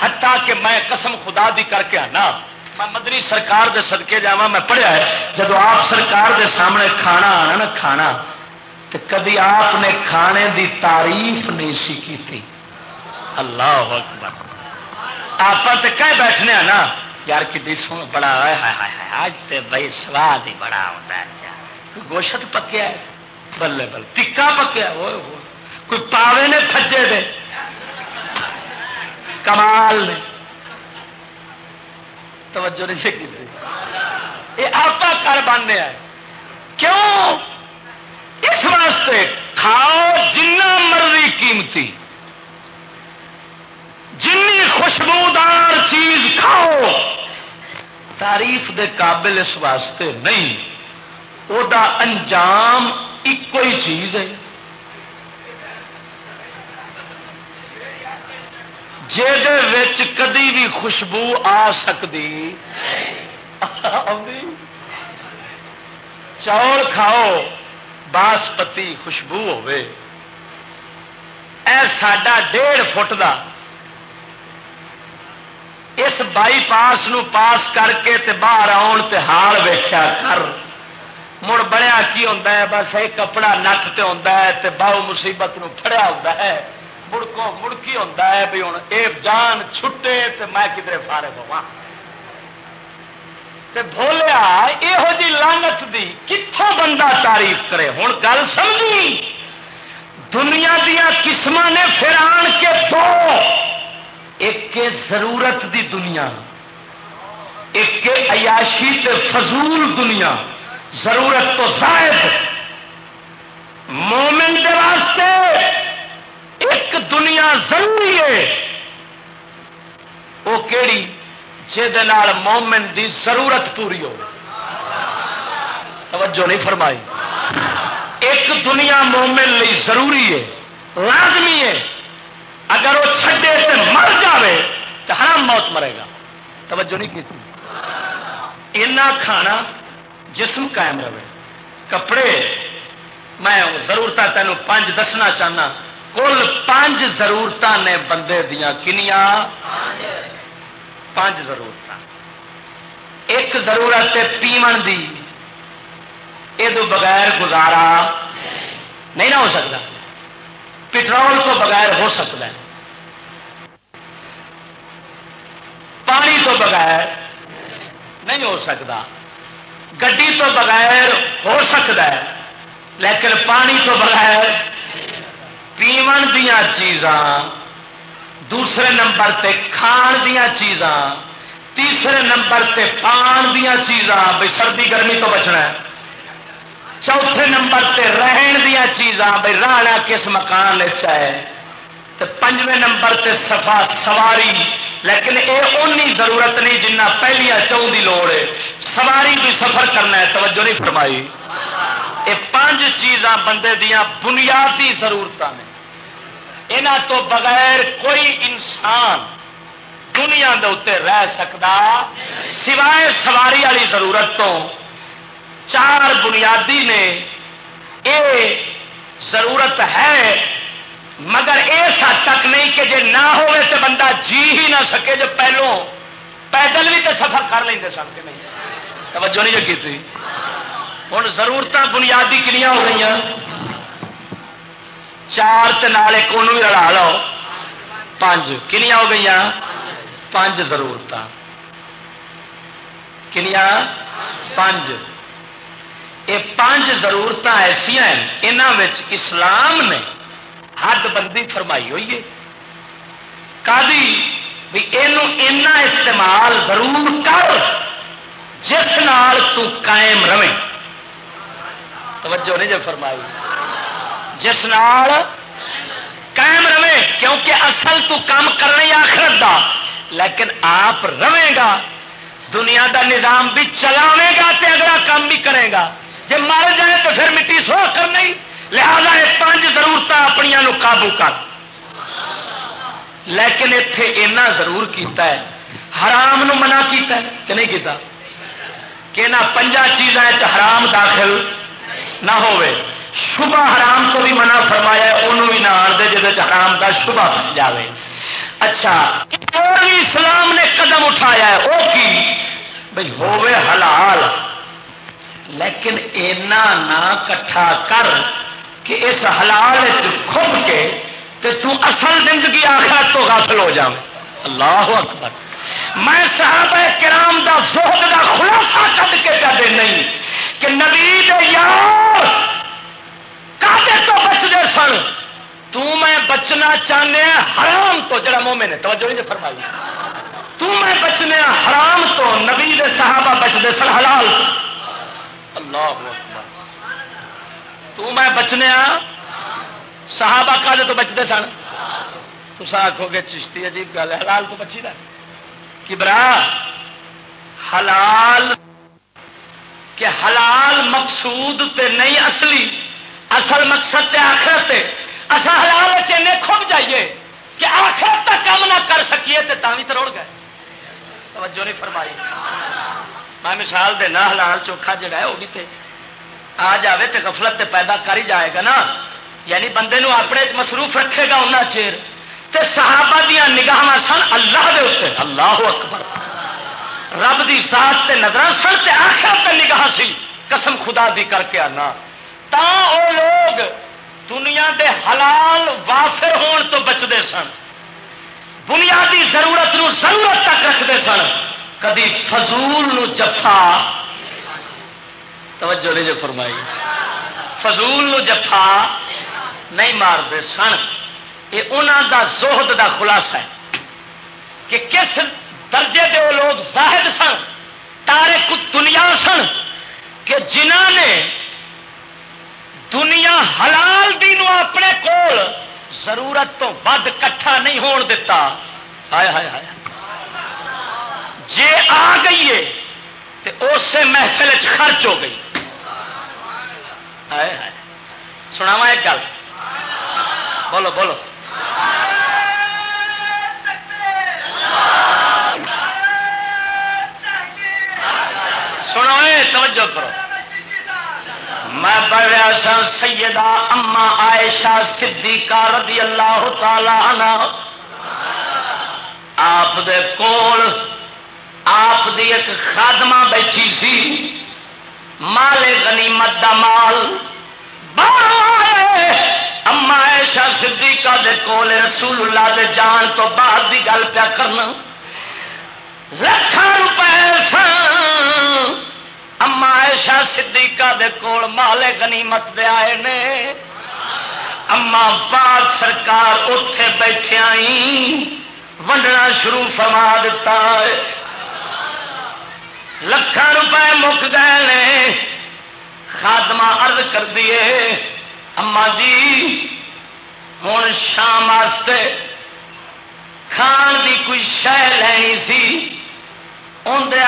حتیٰ کہ میں قسم خدا دی کر کے آنا۔ میں مدنی سرکار دے صدقے جا میں پڑھیا ہے جب آپ سرکار دے سامنے کھانا آنا نا، کھانا تو کدی آپ نے کھانے دی تعریف نہیں سی کی تھی اللہ اکبر۔ آپ کہہ بیٹھنے ہاں نا، یار کھی سو بڑا آج تو بھائی سواد ہی بڑا ہوتا ہے۔ گوشت پکیا ہے؟ بلے بل ٹکا پکیا کوئی پاوے نے تھجے دے؟ کمال نے۔ توجہ نہیں سکی یہ آپ کر بننے کیوں؟ اس واسطے کھاؤ جنہ مرضی قیمتی۔ جن خوشبودار چیز کھاؤ۔ تعریف دے قابل اس واسطے نہیں۔ وہ انجام ایک ہی چیز ہے۔ کدی بھی خوشبو آ سکتی چول کھاؤ، باسپتی خوشبو ہوے اے ساڈا ڈیڑھ فٹ کا اس بائی پاس نو پاس کر کے تے باہر آن تے حال ویخیا کر۔ مڑ بنیا کی ہوتا ہے؟ بس ایک کپڑا نک تے ہوتا ہے تے باؤ مصیبت نو پھڑیا ہوتا ہے۔ مڑکو مڑکی ہوتا ہے بھی ہوں اے جان چھٹے تے میں کدھر فارغ ہوا تے بولیا یہو جی لانت دی کتوں بندہ تعریف کرے؟ ہوں گل سمجھی؟ دنیا دیا قسم نے پھر آن کے دو، ایک ضرورت دی دنیا، ایک عیاشی تے فضول دنیا، ضرورت تو زائد۔ مومن دے واسطے دنیا ضروری ہے۔ وہ کہڑی مومن دی ضرورت پوری ہو توجہ نہیں فرمائی۔ ایک دنیا مومن لی ضروری ہے، لازمی ہے۔ اگر وہ چھڈے تو مر جائے تو حرام موت مرے گا۔ توجہ نہیں کی کھانا جسم قائم رہے۔ کپڑے، میں ضرورت تینوں پانچ دسنا چاہنا۔ کل پانچ ضرورت نے بندے دیا کنیا پانچ ضرورت ایک ضرورت پیمن دی۔ یہ بغیر گزارا نہیں نہ ہو سکتا۔ پٹرول تو بغیر ہو سکتا ہے۔ پانی تو بغیر نہیں ہو سکتا۔ گڈی تو بغیر ہو سکتا ہے۔ لیکن پانی تو بغیر پیمن دیا چیزاں، دوسرے نمبر تے کھان دیا چیزاں، تیسرے نمبر تے پان دیا چیزاں بھائی سردی گرمی تو بچنا ہے۔ چوتھے نمبر تے رہن دیا چیزاں بھائی رہنا کس مکان ہے۔ تو پنجویں نمبر تے سفا سواری، لیکن یہ اونی ضرورت نہیں جنہ پہلیا چون کی لوڑ ہے۔ سواری بھی سفر کرنا ہے، توجہ نہیں فرمائی۔ یہ پانچ چیزاں بندے دیا بنیادی ضرورت نے۔ یہاں تو بغیر کوئی انسان دنیا دے اتنے رہ سکتا سوائے سواری والی ضرورت تو۔ چار بنیادی نے یہ ضرورت ہے، مگر اس حد تک نہیں کہ جے نہ ہوئے تو بندہ جی ہی نہ سکے جو پہلو پیدل بھی تو سفر کر لیں سن کے نہیں۔ توجہ نہیں جو کی تھی؟ ہوں ضرورت بنیادی کنیاں ہو گئی چار ایک بھی رلا لو۔ پانچ کنیاں ہو گئی پانچ ضرورت کنیا پانچ۔ یہ پانچ ضرورت ایسا ہیں اسلام نے حد بندی فرمائی ہوئی ہے۔ بھی یہ استعمال ضرور کر، جس نال تو قائم رہے۔ توجہ نہیں جو فرمائی۔ جس نال قائم رہے، کیونکہ اصل تو کام کرنے آخرت دا۔ لیکن آپ رہے گا، دنیا دا نظام بھی چلاوے گا تے اگلا کام بھی کرے گا۔ جب مر جائے تو پھر مٹی سو کر نہیں، لہذا یہ پانچ ضرورت اپنی قابو کر۔ لیکن اتے اینا ضرور کیتا ہے، حرام نو منع کیتا ہے، کہ نہیں کیتا؟ کہ نہ پنجا چیزاں حرام داخل نہ ہوئے شبہ حرام تو بھی منع فرمایا انہوں بھی نہ آن دے، جہد حرام کا شبہ بن جائے اچھا اور بھی اسلام نے قدم اٹھایا ہے وہ کی؟ بھائی ہوئے حلال۔ لیکن اینا نہ کٹھا کر کہ اس حلال کھب کے تے تو اصل زندگی آخر تو غافل ہو جاؤ اللہ اکبر۔ میں صحابہ کرام دا زہد دا خلاصہ کٹ کے کدے نہیں، کہ نبی دے یار کاٹے تو بچتے سن۔ تو میں بچنا چاہنے حرام تو، جڑا مومن ہے، توجہ نہیں فرمائی۔ تو میں بچنے حرام تو نبی دے صحابہ بچتے سن حلال۔ اللہ تو میں بچنے صحابہ کالے تو بچتے سن۔ تو آخو گے، چشتی عجیب گل ہے، حلال تو بچی دا۔ کبرا، حلال، کہ حلال مقصود تے نہیں اصلی۔ اصل مقصد تے آخرت اصل حلال چینے کھب جائیے کہ آخرت تک کم نہ کر سکیے تے تھی تو گئے۔ توجہ نہیں فرمائی۔ میں مثال دینا حلال چوکھا جڑا ہے وہ بھی تے آ جائے تو غفلت تے پیدا کر ہی جائے گا نا۔ یعنی بندے نو اپنے مصروف رکھے گا انہیں چیر۔ تے صحابہ دیا نگاہ سن اللہ دے اتنے اللہ اکبر۔ رب دی ساتھ تے نظر سن تے آخر تے نگاہ سی۔ قسم خدا دی کر کے آنا۔ تا او لوگ دنیا دے حلال وافر ہون تو بچتے سن بنیادی ضرورت نو ضرورت تک رکھتے سن کدی فضول نو جفا توجہ نہیں جو فرمائی فضول نو جفا نہیں مارتے سن یہ انہوں دا زہد دا خلاصہ ہے کہ کس درجے دے وہ لوگ زاہد سن تارے کچھ دنیا سن کہ جنہ نے دنیا حلال دی نو اپنے کول ضرورت تو ود کٹھا نہیں ہون دیتا۔ ہائے ہائے ہائے۔ جے آ گئی ہے تو اسے محفل خرچ ہو گئی۔ ہائے ہائے۔ سناوا ایک گل۔ بولو بولو۔ سنو توجہ کرو۔ میں پڑھ رہا سا سیدہ اما عائشہ صدیقہ رضی اللہ تعالی عنہ۔ آپ دے کول آپ دی ایک خادمہ بیٹھی سی، مال غنیمت دا مال۔ اما عائشہ صدیقہ دے کول رسول اللہ دے جان تو بعد دی گل پیا کرنا۔ لکھان روپے سن۔ اما عائشہ صدیقہ دے کول مال غنیمت دے آئے نے۔ اما پاک سرکار اتے بیٹھے آئی ونڈنا شروع فرما دیتا ہے۔ لکھان روپے مک گئے نے۔ خاتمہ ارد کر دیے اما جی ہوں شام واسطے کھان دی کوئی شہ لینی سی اندر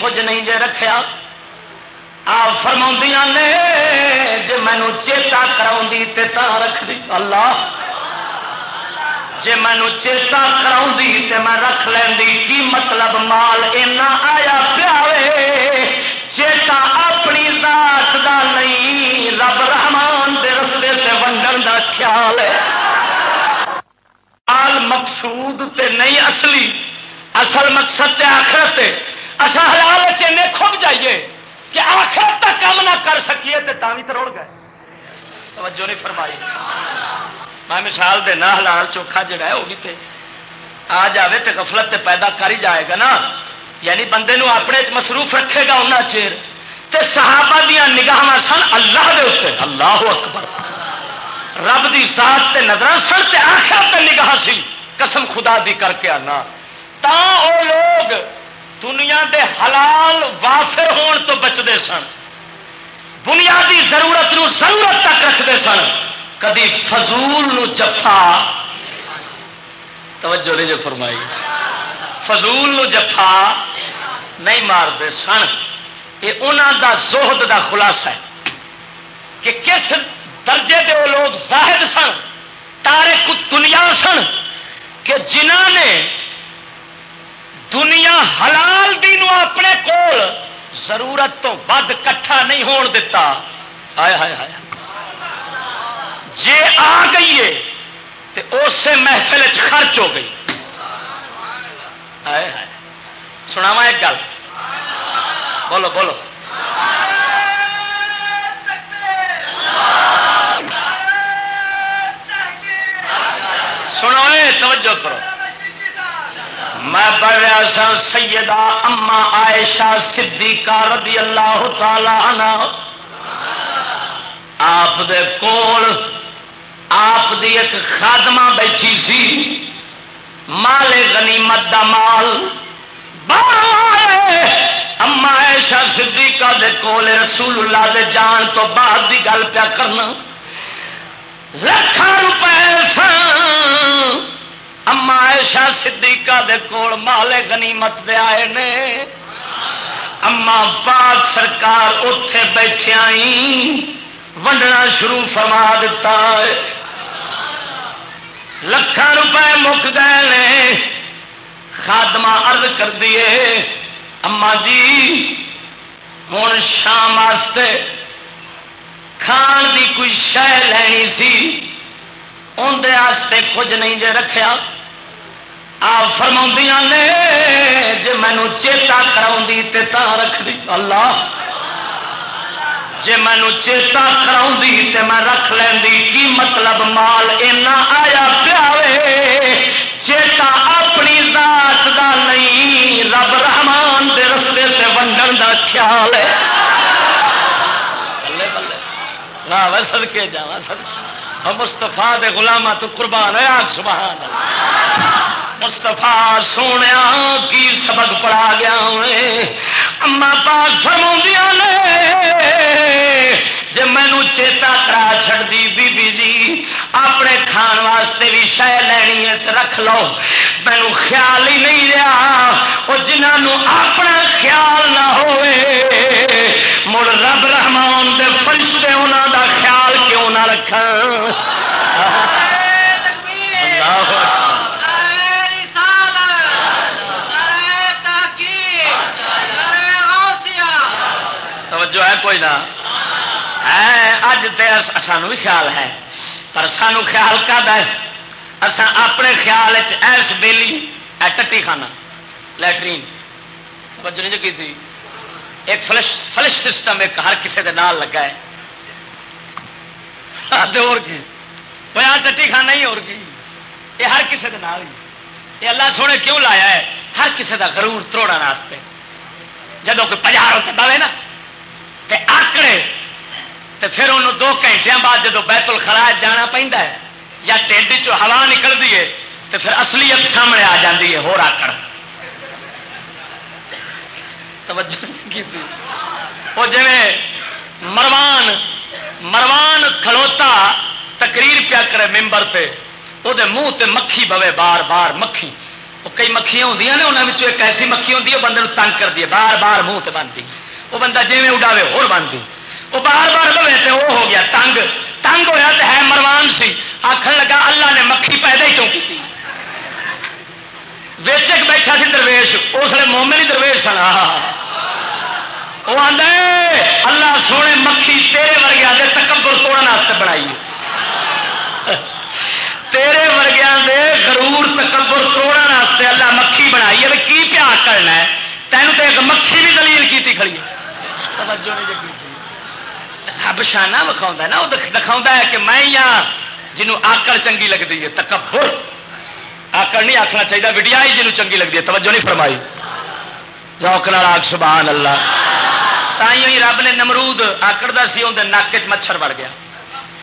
کچھ نہیں جے رکھیا۔ آپ فرما نے جی مینو چیتا کرا رکھ دی اللہ۔ جی مینو چیتا کرا میں رکھ لینی کی مطلب مال اینا آیا پیا چیتا اپنی ذات دا نہیں، رب رحمان دے رستے سے ونڈن دا خیال ہے۔ مال مقصود تے نہیں اصلی، اصل مقصد تے آخرت اصل حلال چنے کھب جائیے۔ کہ آخرت تک کام نہ کر سکیے تو تھی تو روڑ گئے۔ توجہ نہیں فرمائی۔ میں مثال دینا حلال چوکھا جڑا ہے وہ بھی تے آ جائے تو غفلت تے پیدا کر ہی جائے گا نا۔ یعنی بندے نو اپنے مصروف رکھے گا انہیں چیر۔ تے صحابہ دیا نگاہ سن اللہ دے اتنے اللہ اکبر۔ رب دی ذات تے نظر سن تے آخر تے نگاہ سی۔ قسم خدا دی کر کے آنا۔ تا او لوگ دنیا دے حلال وافر ہون تو بچتے سن۔ بنیادی ضرورت نو ضرورت تک رکھتے سن۔ کدی فضول نو جفا۔ توجہ نہیں جو فرمائی۔ فضول نو جفا نہیں مارتے سن۔ یہ انہوں دا زہد دا خلاصہ ہے کہ کس درجے دے وہ لوگ زاہد سن، تارے کچھ دنیا سن کہ جنہ نے دنیا حلال دی نو اپنے کول ضرورت تو ود کٹھا نہیں ہون دیتا۔ ہائے ہائے ہائے جے آ گئی ہے تو اسے محفل خرچ ہو گئی۔ ہائے ہائے سناوا ایک گل۔ بولو بولو۔ سنو توجہ کرو۔ میں پڑھ رہا سا سیدہ اما عائشہ صدیقہ رضی اللہ تعالی عنہ۔ آپ دے کول آپ دی ایک خادمہ بیٹھی سی۔ مال غنیمت دا مال۔ اما عائشہ صدیقہ دے کول رسول اللہ دے جان تو بعد دی گل پیا کرنا۔ لکھان روپے سن اما عائشہ صدیقہ دے کول مال غنیمت دے آئے نے۔ اما پاک سرکار اتے بیٹھے آئی ونڈنا شروع فرما دیتا ہے۔ لکھان روپے مک گئے نے۔ خادمہ ارد کر دیے اما جی ہوں شام واسطے کھان دی کوئی شہ لینی سی اندر کچھ نہیں جے رکھیا۔ آپ فرما نے جی مینو چیتا کرا رکھ دی اللہ۔ جی مینو چیتا کرا تے میں رکھ لینی کی مطلب مال اینا آیا پیا چیتا اپنی ذات دا نہیں، رب رحمان دے رستے سے ونڈن دا خیال ہے۔ بلے بلے۔ واہ سد کے جا سد مستفا دے گلاما تو قربان ہے آگ سبحان مستفا سونے کی سبق پڑا گیا اما پاک فرما نے جی مینو چیتا کرا چڑتی بی بی جی اپنے کھان واسطے بھی شہ لینی ہے تو رکھ لو۔ مینو خیال ہی نہیں رہا۔ وہ جنہوں اپنا خیال نہ ہوئے، مڑ رب رحمان دے فرشتے انہوں دا خیال کیوں توجہ ہے کوئی نہ۔ اج تو سانو بھی خیال ہے۔ پر سانو خیال کد ہے؟ اصا اپنے خیال ایس بیلی ٹٹی خانا لٹرین توجہ نہیں جو کی تھی؟ ایک فلش فلش سسٹم ایک ہر کسی کے نال لگا ہے۔ اور کی؟ ٹٹی خانہ ہی اور کی؟ یہ ہر کسی کے نال ہی۔ یہ اللہ سونے کیوں لایا ہے؟ ہر کسی کا غرور تروڑا واسطے جب کوئی پجار ہوتے بوے نا، تے آکڑے، تے پھر انہوں دو گھنٹے بعد جب بیت الخراج جانا پہنتا ہے، یا ٹھنڈ چ ہوا نکلتی ہے تو پھر اصلیت سامنے آ جاتی ہے ہو آکڑ۔ توجہ وہ جی مروان مروان کھلوتا تقریر پیا کرے ممبر تے وہ منہ تے مکھی بوے بار بار مکھی۔ وہ کئی مکھیاں ہوں نے انہوں ایک ایسی مکھی ہوتی ہے بندے تنگ کر دی بار بار منہ تے بنتی وہ بندہ جی اڈاوے ہو بنتی وہ بار بار بوے تے وہ ہو گیا، تنگ۔ تنگ ہوا تو ہے مروان سی۔ آخر لگا، اللہ نے مکھی پیدا ہی کیوں کی ویچ ایک بیٹھا سی درویش، اس لیے مومن ہی درویش سنا وہ آدھا اللہ سونے مکھی تیرے ورگیا دے تکبر توڑنے بنائی تیرے ورگیا دے غرور، تکبر توڑنے اللہ مکھی بنائی ہے، کی پیا کرنا ہے؟ تینوں تو ایک مکھی بھی دلیل کی کھڑی رب شانہ وکھاؤں نا، وہ دکھاؤں ہے کہ میں یا جنوں آکڑ چنگی لگتی ہے، تکبر۔ آکڑ نہیں آخنا چاہیے وڈیا ہی جنوں چنگی لگتی ہے، توجہ نہیں فرمائی۔ ذوق آگ سبحان اللہ۔ تھی رب نے نمرود آکڑتا سی اندر نک چ مچھر وڑ گیا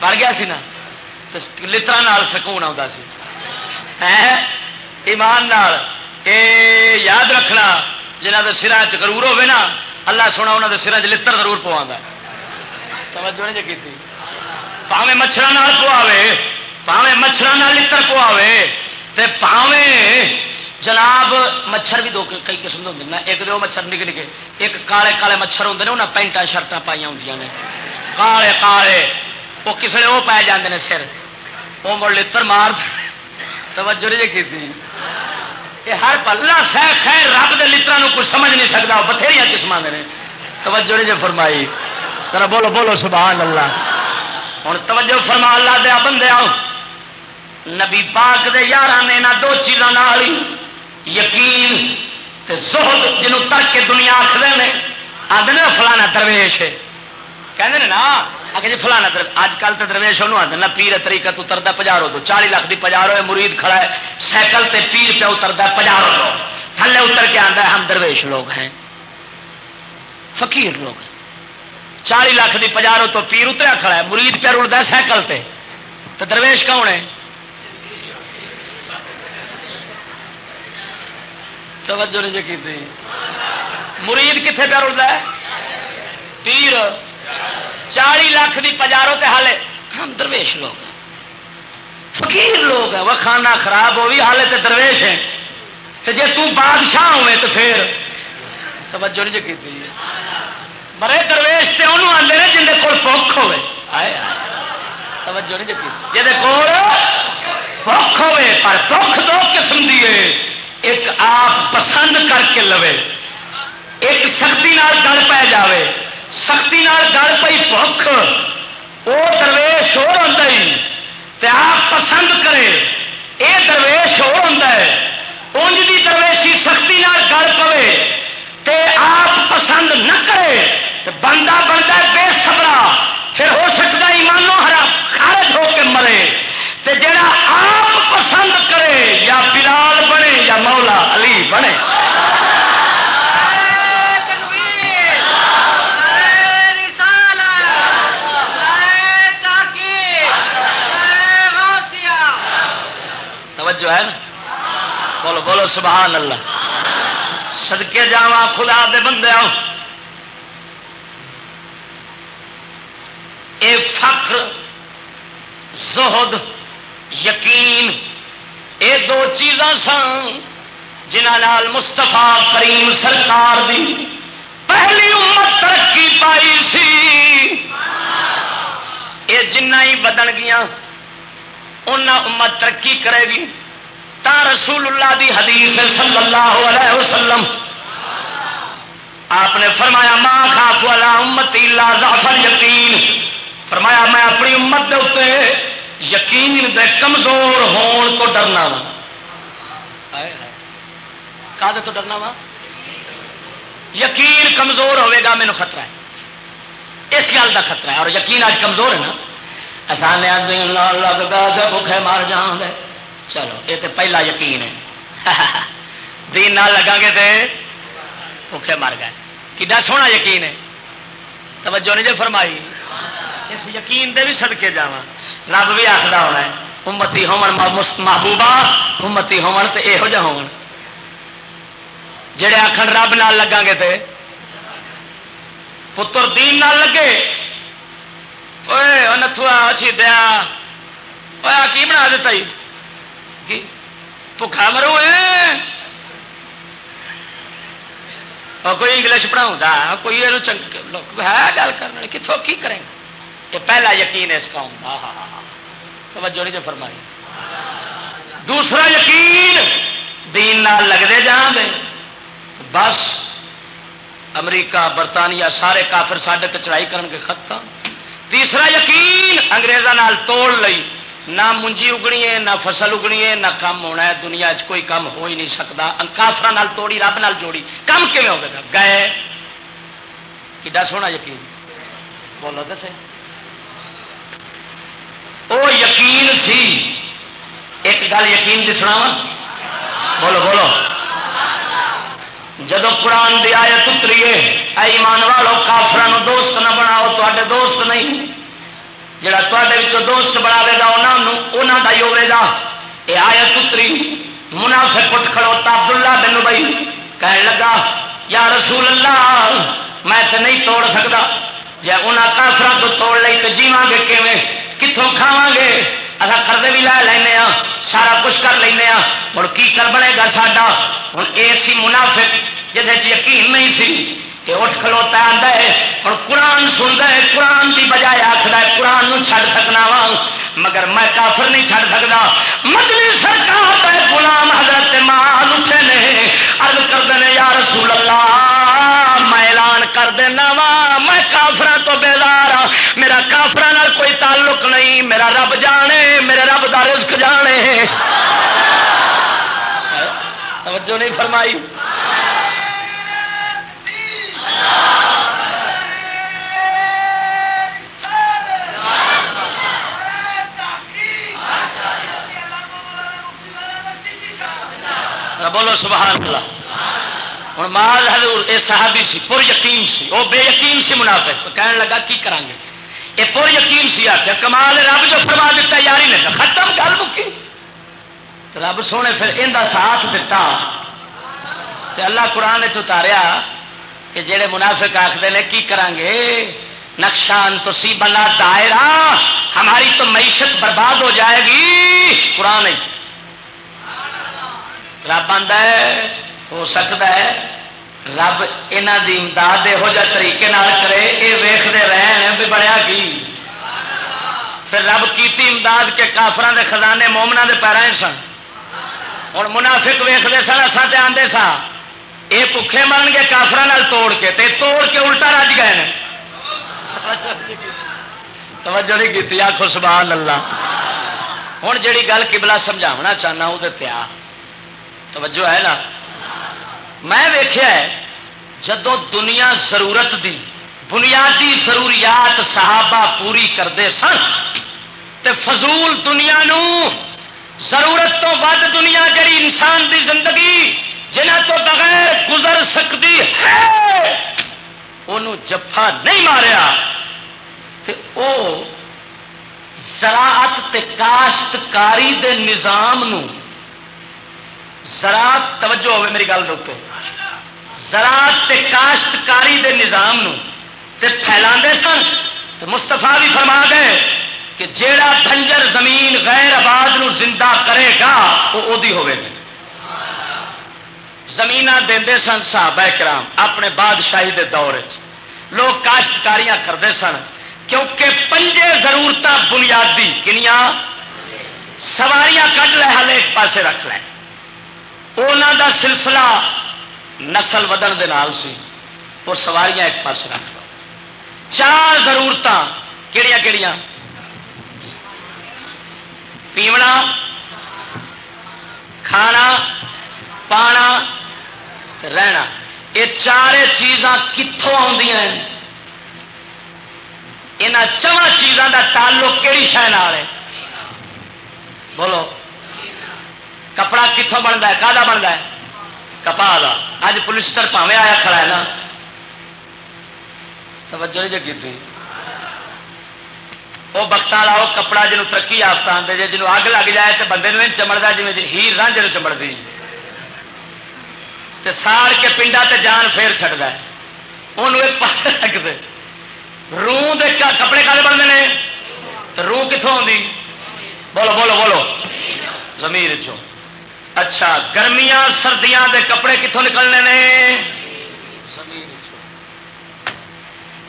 وڑ گیا سی نا لطرا سکون آتا سی ایمان نال اے یاد رکھنا جنہ کے سرا چرور ہوے نا اللہ سونا انہوں کے سرا چ لڑ ضرور پوا توجہ نہیں جی کی پاوے مچھر پواوے پاوے مچھر لڑ پواوے تے پاوے جناب مچھر بھی دو کئی قسم کے ہوتے ہیں ایک دو مچھر نکے نکے ایک کالے کالے مچھر ہوتے ہیں انہیں پینٹا شرٹ پائی ہوں نے. کالے کالے وہ کسی وہ پائے جاتے ہیں سر. وہ مڑ لڑ مار توجہ نہیں جی کی یہ ہر پلا سہ خیر رب کے لطرا کچھ سمجھ نہیں سکتا وہ بتھیری قسم کے توجہ نہیں جی فرمائی. کرا بولو بولو، سبحان اللہ. ہوں توجہ فرما اللہ دیا بندے آؤ. نبی پاک دے یار نے نہ دو چیزوں یقین تے زہد جنوں ترک کے دنیا آخر نے آدھے فلانا درویش ہے۔ کہتے نا آگے جی فلانا در اج کل تو درویش وہ آدھے پیر طریقہ اترتا پجارو تو چالی لاکھ کی پجارو ہے، مرید کھڑا ہے۔ سائیکل تے پیر پہ اترتا پجارو تو تھلے اتر کے آتا ہے، ہم درویش لوگ ہیں۔ فقیر لوگ ہیں۔ چالی لاکھ کی پجارو تو پیر اتریا کھڑا ہے، مرید پہ رڑتا ہے سائیکل تے۔ تو درویش کون ہے؟ توجہ نہیں جی کی مرید کتنے پہ رڑتا ہے؟ پیر۔ چالی لاکھ کی پجارو تے حالے۔ ہم درویش لوگ ہیں۔ فقیر لوگ ہیں۔ وہ کھانا خراب ہو بھی حالے تے درویش ہیں۔ تے جے تو بادشاہ ہوئے تو پھر۔ توجہ نہیں جی کی مرے درویش تے انہوں آتے ہیں جن کو پک ہوئے۔ آئے توجہ نہیں جی جی کول پک ہوئے، پر پک دو قسم دیے ایک آپ پسند کر کے لوے، ایک سختی گل پی جائے سختی گل پی بخ وہ درویش ہو ہوتا ہی آپ پسند کرے یہ درویش ہو ہوتا ہے انج کی درویشی سختی گل پوے، تے آپ پسند نہ کرے تو بندہ بنتا بے سبرا پھر ہو سکتا ایمانو ہرا خارج ہو کے مرے، تے جڑا آپ پسند کرے یا بلال مولا علی بنے۔ توجہ ہے نا؟ بولو بولو، سبحان اللہ۔ سدکے جا خدا دے بندے آؤ۔ اے فخر، زہد، یقین اے دو چیزاں سن جنہ مستفا کریم سرکار دی پہلی امت ترقی پائی سی۔ یہ جنہ ہی بدن گیا ان امت ترقی کرے گی۔ تا رسول اللہ دی حدیث صلی اللہ علیہ وسلم۔ آپ نے فرمایا، ماں خاف والا امتی اللہ ظافر یقین فرمایا، میں اپنی امت دے اتنے یقین دے کمزور ہون تو ڈرنا وا۔ کا تو ڈرنا وا؟ یقین کمزور ہوے گا، مینو خطرہ ہے۔ اس گل کا خطرہ ہے۔ اور یقین اج کمزور ہے نا۔ آسان دین لگ گا بھوکے مار جان دے چلو، یہ تو پہلا یقین ہے۔ دین نہ لگا گے تو بھوکے مر گئے۔ کڈا سونا یقین ہے؟ توجہ نہیں جی فرمائی۔ اس یقین دے بھی سدکے جا رب بھی آخر ہونا ہے، امتی ہومن محبوبہ، امتی ہومن تو یہو جہ ہو جڑے آخر رب نال لگا گے تے، پتر دین نال لگے۔ نتھوا اچھی دیا۔ کی بنا دیتا ہی؟ بھوکھا مرو کوئی انگلش پڑھاؤں کوئی یہ ہے گل کرنا کتوں کی کریں گے؟ یہ پہلا یقین ہے اس قوم کا۔ ہاں توجہ نہیں جو فرمائی۔ دوسرا یقین، دین نال لگتے جان دے۔ بس، امریکہ، برطانیہ سارے کافر سڈے چڑھائی کرن کے ختم تیسرا یقین اگریزوں توڑ لئی۔ نہ منجی اگنی ہے، نہ فصل اگنی ہے، نہ کام ہونا ہے۔ دنیا چ کوئی کام ہو ہی نہیں سکتا کافر توڑی، رب نال جوڑی۔ کم کیون ہوگا گئے۔ کڈا سونا یقین؟ بولو دسے۔ وہ یقین سی۔ ایک گل یقین کی سناو بولو بولو۔ جدو قرآن دی آیت اتریے ایمان والو کافران دوست نہ بناؤ تے دوست نہیں۔ جڑا تے دوست بنا گا انہوں کا ہی ہوے گا۔ یہ آیت اتری منافع اٹھ کھڑوتا عبداللہ بن بھائی کہنے لگا، یا رسول اللہ، میں تو نہیں توڑ سکتا جی انہیں کافران تو توڑ لی تو جیواں گے کیویں؟ کتوں کھاوا گے اصا کردے بھی لے لینا سارا کچھ کر لینا ہوں کی کر بنے گا ساڈا؟ ہوں یہ سی منافق جہد یقین نہیں سی یہ اٹھ کھلوتا آتا ہے۔ ہوں قرآن سنتا ہے، قرآن کی بجائے آخر ہے، قرآن چھڈ سکنا وا مگر میں کافر نہیں چھڈ سکتا مدنی سرکار ہے غلام حضرت مال اٹھے نے ارد کرتے ہیں یا رسول اللہ، میں اعلان کر دینا وا میں کافر تو بیدار ہاں میرا کافر توجہ نہیں فرمائی۔ بولو سبحان اللہ۔ ہوں مال حضور یہ صحابی سی، پر یقین سی وہ بے یقین سی منافع کہنے لگا، کی کریں گے یہ پر یقین سی آ کمال رب جو فرما دیتا یاری لگا ختم، گل مکی۔ رب سونے پھر ان ساتھ دتا۔ اللہ قرآن چتاریا کہ جہے منافق آخر نے کی کریں گے نقشان تو سی بنا دائرہ، ہماری تو معیشت برباد ہو جائے گی۔ قرآن رب آتا ہے، ہو سکتا ہے۔ رب یہاں کی امداد یہو جہ طریقے کرے یہ ویختے رہن بھی بنیا کی۔ پھر رب کیتی امداد کے کافران دے خزانے مومنا دے پیرا سن۔ ہوں منافق ویختے سن اصا تے آدھے سا۔ یہ بکھے مرن گے کافران توڑ کے، تے توڑ کے الٹا رج گئے توجہ نہیں کی آخو سبحان اللہ۔ ہوں جی گل کبلا سمجھاونا چاہنا وہ تیا توجہ ہے نا؟ میں ویخیا جدو دنیا ضرورت دی، بنیادی ضروریات صحابہ پوری کرتے سن، تے فضول دنیا نو ضرورت تو ود دنیا جڑی انسان دی زندگی جنہ تو بغیر گزر سکتی ہے وہ جفا نہیں ماریا۔ تے او زراعت تے کاشتکاری دے نظام نو۔ زراعت، توجہ ہوگی میری گل روکے زراعت تے کاشتکاری دے نظام نو۔ تے پھیلا سن۔ تو مستفا بھی فرما گئے کہ جیڑا بنجر زمین غیر آباد نو زندہ کرے گا، وہ ادی ہوے زمین دے سن صحابہ کرام، اپنے بادشاہی دے دور لوگ کاشتکاریاں کرتے سن، کیونکہ پنجے ضرورت بنیادی کنیا سواریاں کٹ لے ہل ایک پاسے رکھ لیں انہوں دا سلسلہ نسل ودن دے نال سی، وہ سواریاں ایک پاسے رکھ لو۔ چار ضرورت کہڑی کہڑی پیونا، کھانا، پانا، رہنا۔ یہ چار چیزاں کتوں آدی یہاں چواں چیزاں کا تعلق کہڑی شہ ہے؟ بولو۔ کپڑا کتوں بنتا ہے؟ کا بنتا ہے؟ کپا کا اج پولیسٹر پاوے آیا کھڑا ہے نا۔ توجہ نہیں جگی تھی؟ وہ بخت والا وہ کپڑا جنوب ترقی یافتہ آتے جی جنوب اگ لگ جائے تو بندے چمڑتا جی ہیر رانجے چمڑتی ساڑ کے پنڈا تے جان پھر چڑھتا ہے۔ انہوں ایک پاس رکھتے روح دے کپڑے کالے بنتے ہیں تو روح کتوں آتی بولو بولو بولو۔ زمین چو اچھا گرمیاں سردیاں دے کپڑے کتوں نکلنے نے؟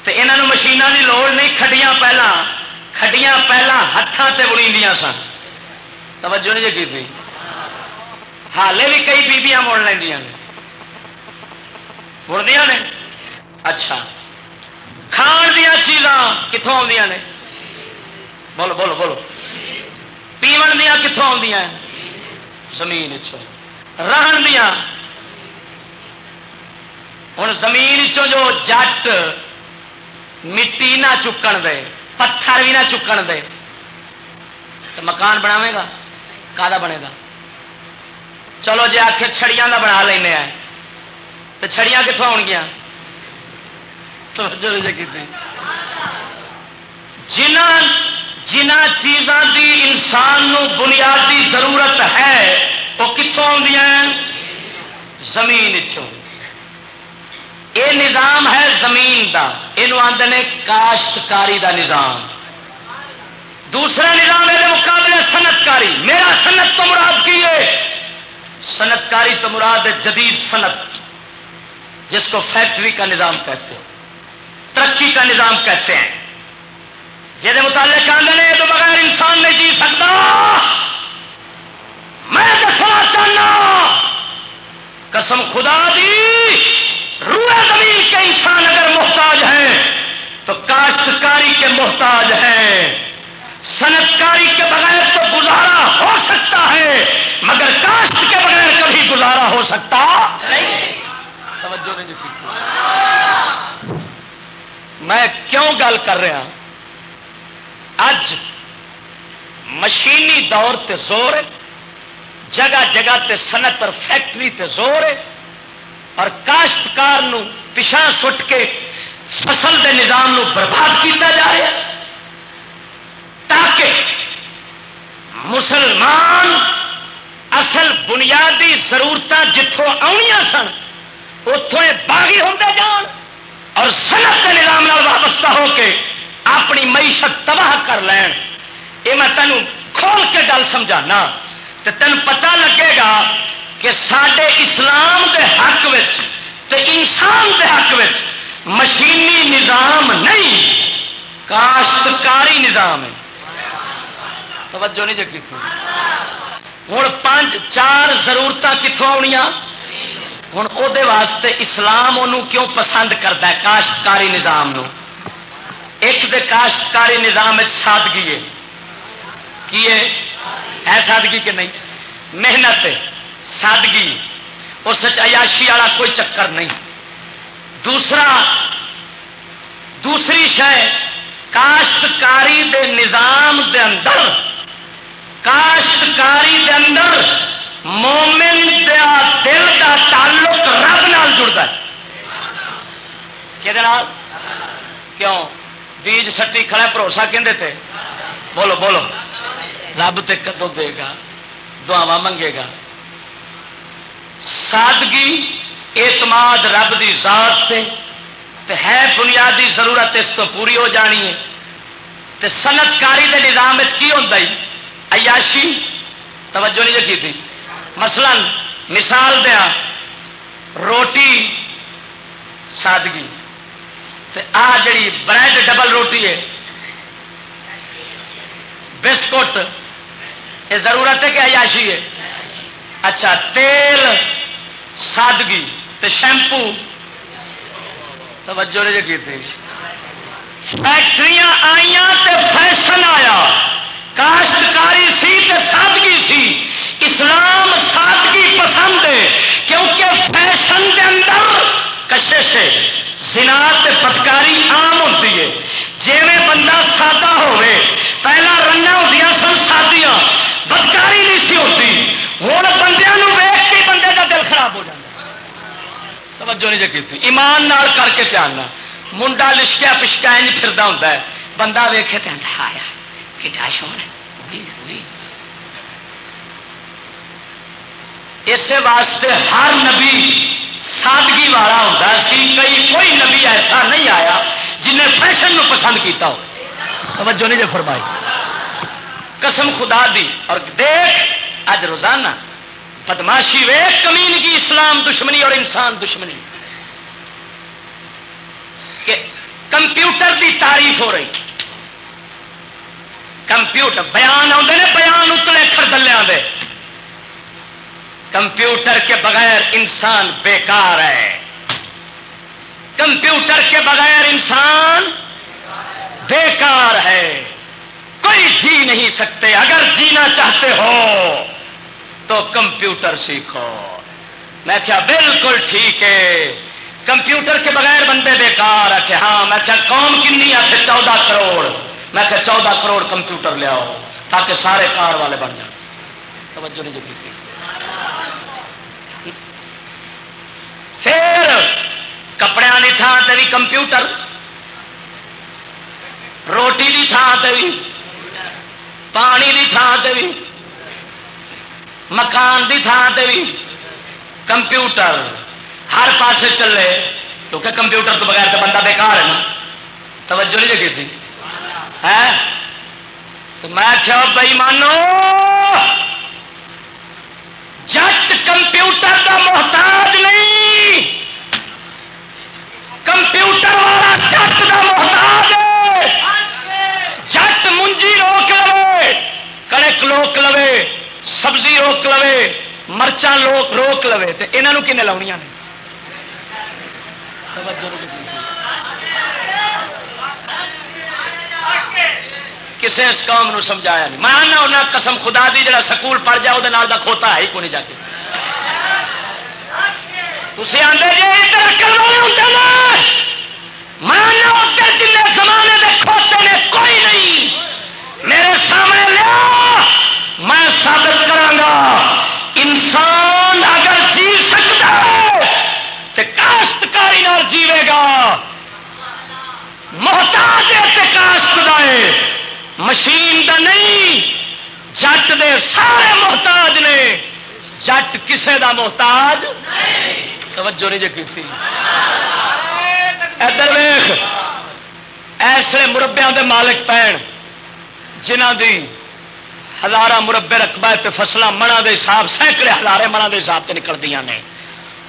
یہاں مشینوں کی لوڑ نہیں کھڈیاں پہلا۔ کھڈیاں پہلا ہاتھوں سے بڑی سن توجہ نہیں جی کی حالے بھی کئی بیبیاں مڑ لینیا مڑدیا نے اچھا کھان دیا چیزاں کتوں آدی نے بولو بولو بولو پیو دیا کتوں آدی زمین رہن دیا ہوں زمین جو جٹ مٹی نہ چکن دے پتھر بھی نہ چکن دے۔ تو مکان بناوے گا؟ کا بنے گا؟ چلو جی آخ چھڑیاں کا بنا لینا تو چھڑیاں کتوں آن گیا جنہ جنہ چیزاں دی انسان نو بنیادی ضرورت ہے، وہ کتوں آدی زمین یہ نظام ہے زمین کا یہ آدھے کاشتکاری دا نظام۔ دوسرا نظام یہ مقابلے صنعتکاری۔ میرا صنعت تو مراد کی ہے؟ صنعتکاری تو مراد ہے جدید صنعت، جس کو فیکٹری کا نظام کہتے ہیں، ترقی کا نظام کہتے ہیں۔ جہد متعلق آدھے تو بغیر انسان نہیں جی سکتا۔ میں دسنا چاہنا، قسم خدا دی روح زمین کے انسان اگر محتاج ہیں، تو کاشتکاری کے محتاج ہیں۔ صنعتکاری کے بغیر تو گزارا ہو سکتا ہے، مگر کاشت کے بغیر کبھی گزارا ہو سکتا توجہ نہیں جی۔ میں کیوں گل کر رہا اج مشینی دور تے زور جگہ جگہ تے صنعت اور فیکٹری تے زور اور کاشتکار نو پچھا سٹ کے فصل دے نظام نو برباد کیتا جا رہا تاکہ مسلمان اصل بنیادی ضرورت جتوں آنیا سن اتوں باغی ہوتے جان اور صنعت کے نظام وابستہ ہو کے اپنی معیشت تباہ کر لین۔ یہ میں تینوں کھول کے گل سمجھانا تو تین پتا لگے گا کہ سڈے اسلام دے حق تے انسان دے حق مشینی نظام نہیں، کاشتکاری نظام ہے۔ توجہ نہیں جگی ہوں پانچ، چار ضرورت کتوں آنیا ہوں وہ واسطے اسلام انہوں کیوں پسند کرتا ہے؟ کاشتکاری نظام نو۔ ایک دے کاشتکاری نظام سادگی ہے۔ کی ہے؟ سادگی کہ نہیں؟ محنت سادگی۔ اس عیاشی والا کوئی چکر نہیں۔ دوسرا، دوسری شہ کاشتکاری دے نظام دے اندر، کاشتکاری دے اندر مومن دیا دل دا تعلق رب نال جڑتا ہے۔ کیوں؟ بیج سٹی کھڑا بھروسہ کہ بولو بولو۔ رب تے کدو دے گا؟ دعوا منگے گا؟ سادگی، اعتماد رب دی ذات تے تے ہے بنیادی ضرورت اس تو پوری ہو جانی ہے۔ تے صنعت کاری کے نظام کی ہوتا ہی عیاشی؟ توجہ نہیں رکھی تھی؟ مثلا مثال دیا، روٹی سادگی۔ تے آ جڑی بریڈ ڈبل روٹی ہے، بسکٹ، یہ ضرورت ہے کہ عیاشی ہے؟ اچھا تیل سادگی تے شیمپو۔ توجہ نے کی تھی۔ فیکٹری آئی تے فیشن آیا۔ کاشتکاری سی تے سادگی سی۔ اسلام سادگی پسند ہے کیونکہ فیشن کے اندر کشش ہے۔ سنا پتکاری آم ہوتی ہے۔ جی بندہ سادہ ہوئے پہلا رنگ ہوں سن سادیاں۔ بدکاری نہیں سی ہوتی۔ ہوں بندے ویخ کے بندے کا دل خراب ہو جاتا توجہ نہیں جی ایمان نال کر کے دھیان منڈا لشکیا پشکا انج پھر ہوں بندہ ویخے تو آیا کٹا شون اس واسطے ہر نبی سادگی والا ہوتا سی کئی، کوئی نبی ایسا نہیں آیا جنہیں فیشن پسند کیتا ہو۔ توجہ نہیں جو فرمائی۔ قسم خدا دی۔ اور دیکھ اج روزانہ بدماشی ویخ کمینگی، اسلام دشمنی اور انسان دشمنی۔ کہ کمپیوٹر کی تعریف ہو رہی۔ کمپیوٹر، بیان آتے ہیں بیان اتنے خردلیا دے کمپیوٹر کے بغیر انسان بیکار ہے۔ کمپیوٹر کے بغیر انسان بیکار ہے۔ کوئی جی نہیں سکتے، اگر جینا چاہتے ہو۔ تو کمپیوٹر سیکھو۔ میں کیا بالکل ٹھیک ہے۔ کمپیوٹر کے بغیر بندے بیکار ہے کہ ہاں میں کیا قوم کنی ہے؟ چودہ کروڑ۔ میں کہ چودہ کروڑ کمپیوٹر لے آؤ تاکہ سارے کار والے بن جائیں۔ توجہ نہیں جی پھر کپڑے کی تھان سے بھی کمپیوٹر۔ روٹی کی تھان سے بھی۔ پانی کی تھان سے بھی۔ مکان کی تھان سے بھی کمپیوٹر ہر پاسے چلے کیونکہ کمپیوٹر تو بغیر تو بندہ بیکار ہے نا؟ توجہ نہیں لگی تھی؟ تو میں کیا بھائی مانو، جٹ کمپیوٹر کا محتاج نہیں۔ کمپیوٹر والا جٹ کا محتاج ہے۔ جٹ منجی روک لو کڑک روک لو سبزی روک لو مرچا لوک روک لو تو یہاں کن لاؤنیا نے؟ کسے اس قوم نو سمجھایا نہیں۔ میں آنا ہونا قسم خدا دی جڑا سکول پڑھ جائے وہ کھوتا ہے ہی کو نہیں جا کے۔ تھی آدھے جی ادھر اکل ادھر جن زمانے کے کھوتے نے، کوئی نہیں۔ میرے سامنے لیا میں ثابت کرا انسان اگر جی سکتا ہے تو کاشتکاری جیوے گا۔ محتاج ہے کاشت دے مشین دا نہیں، جٹ دے سارے محتاج نے۔ جٹ کسے دا محتاج؟ توجہ نہیں جی کی ادھر ویخ ایسے مربیا دے مالک پین جنہ دی ہزار مربے رقبہ فصل منا دے حساب، سینکڑے ہزارے منا دے حساب سے نکلدیا نے۔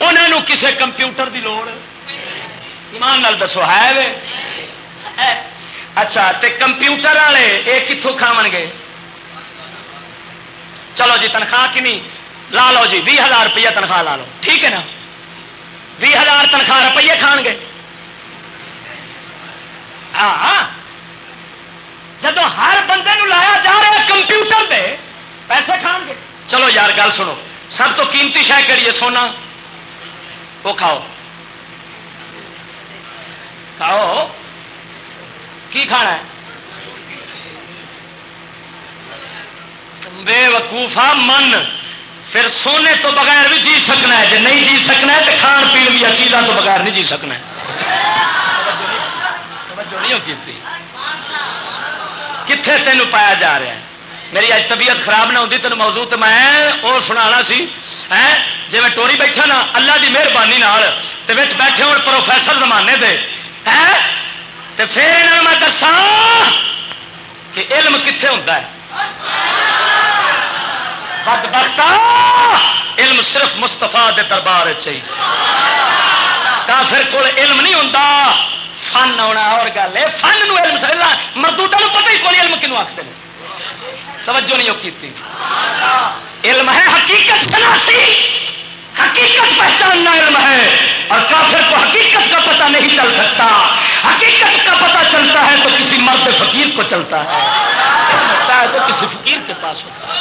انہوں کسے کمپیوٹر دی لوڑ؟ ایمان نال دسو، ہے اچھا تے کمپیوٹر والے یہ کتوں کھاو گے؟ چلو جی تنخواہ کنی؟ لا لو جی بھی ہزار روپیہ تنخواہ لا لو۔ ٹھیک ہے نا؟ بھی ہزار تنخواہ روپیے کھان گے۔ ہاں, ہاں۔ جب ہر بندے نو لایا جا رہا کمپیوٹر پہ پیسے کھان گے چلو یار گل سنو سب تو قیمتی شہ کریے سونا وہ کھاؤ کھاؤ کی کھانا ہے بے وقوفا من پھر سونے تو بغیر بھی جی سکنا ہے جی نہیں جی سکنا ہے تو کھان پی چیزوں تو بغیر نہیں جی سکنا کتنے تین پایا جا رہا ہے میری اج طبیعت خراب نہ ہوتی تین موضوع تو میں وہ سنا سی۔ ہے جی میں ٹوری بیٹھا نا، اللہ کی مہربانی بیٹھے ہو پروفیسر زمانے دے۔ پھر میں دسا کہ علم کتنے ہوتا ہے؟ بد بخت علم صرف مستفا دے دربار چاہیے کافر کول علم نہیں ہوتا فن آنا اور گل ہے، فن نو علم سلا مردوٹا پتہ ہی کوئی علم کنو آخر توجہ نہیں کی علم ہے حقیقت شناسی حقیقت پہچاننا علم ہے اور کافر کو حقیقت کا پتہ نہیں چل سکتا۔ حقیقت کا پتہ چلتا ہے تو کسی مرد فقیر کو چلتا ہے۔ ہوتا ہے تو کسی فقیر کے پاس ہوتا ہے۔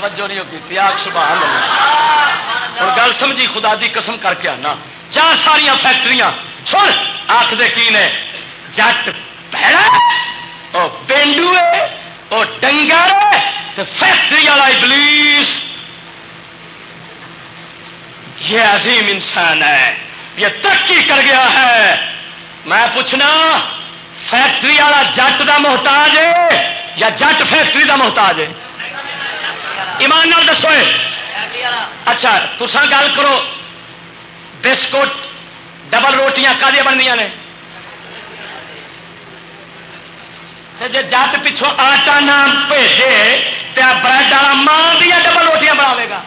توجہ نہیں ہوتی تیاگ سبحان اللہ۔ اور گل سمجھی، خدا دی قسم کر کے آنا۔ چار ساریا فیکٹریاں۔ چھوڑ آخر کی نے جٹ پیڑا پینڈو ہے۔ وہ ڈنگر فیکٹری والا ابلیس۔ یہ عظیم انسان ہے، یہ ترقی کر گیا ہے۔ میں پوچھنا، فیکٹری والا جٹ کا محتاج ہے یا جٹ فیکٹری کا محتاج ہے؟ ایمان نال دسو۔ اچھا تسا گل کرو، بسکٹ، ڈبل روٹیاں کدی بنیا نے؟ جی جٹ پچھوں آٹا نام بھیجے تو بریڈ والا ماں دیا ڈبل روٹیاں بناوے گا۔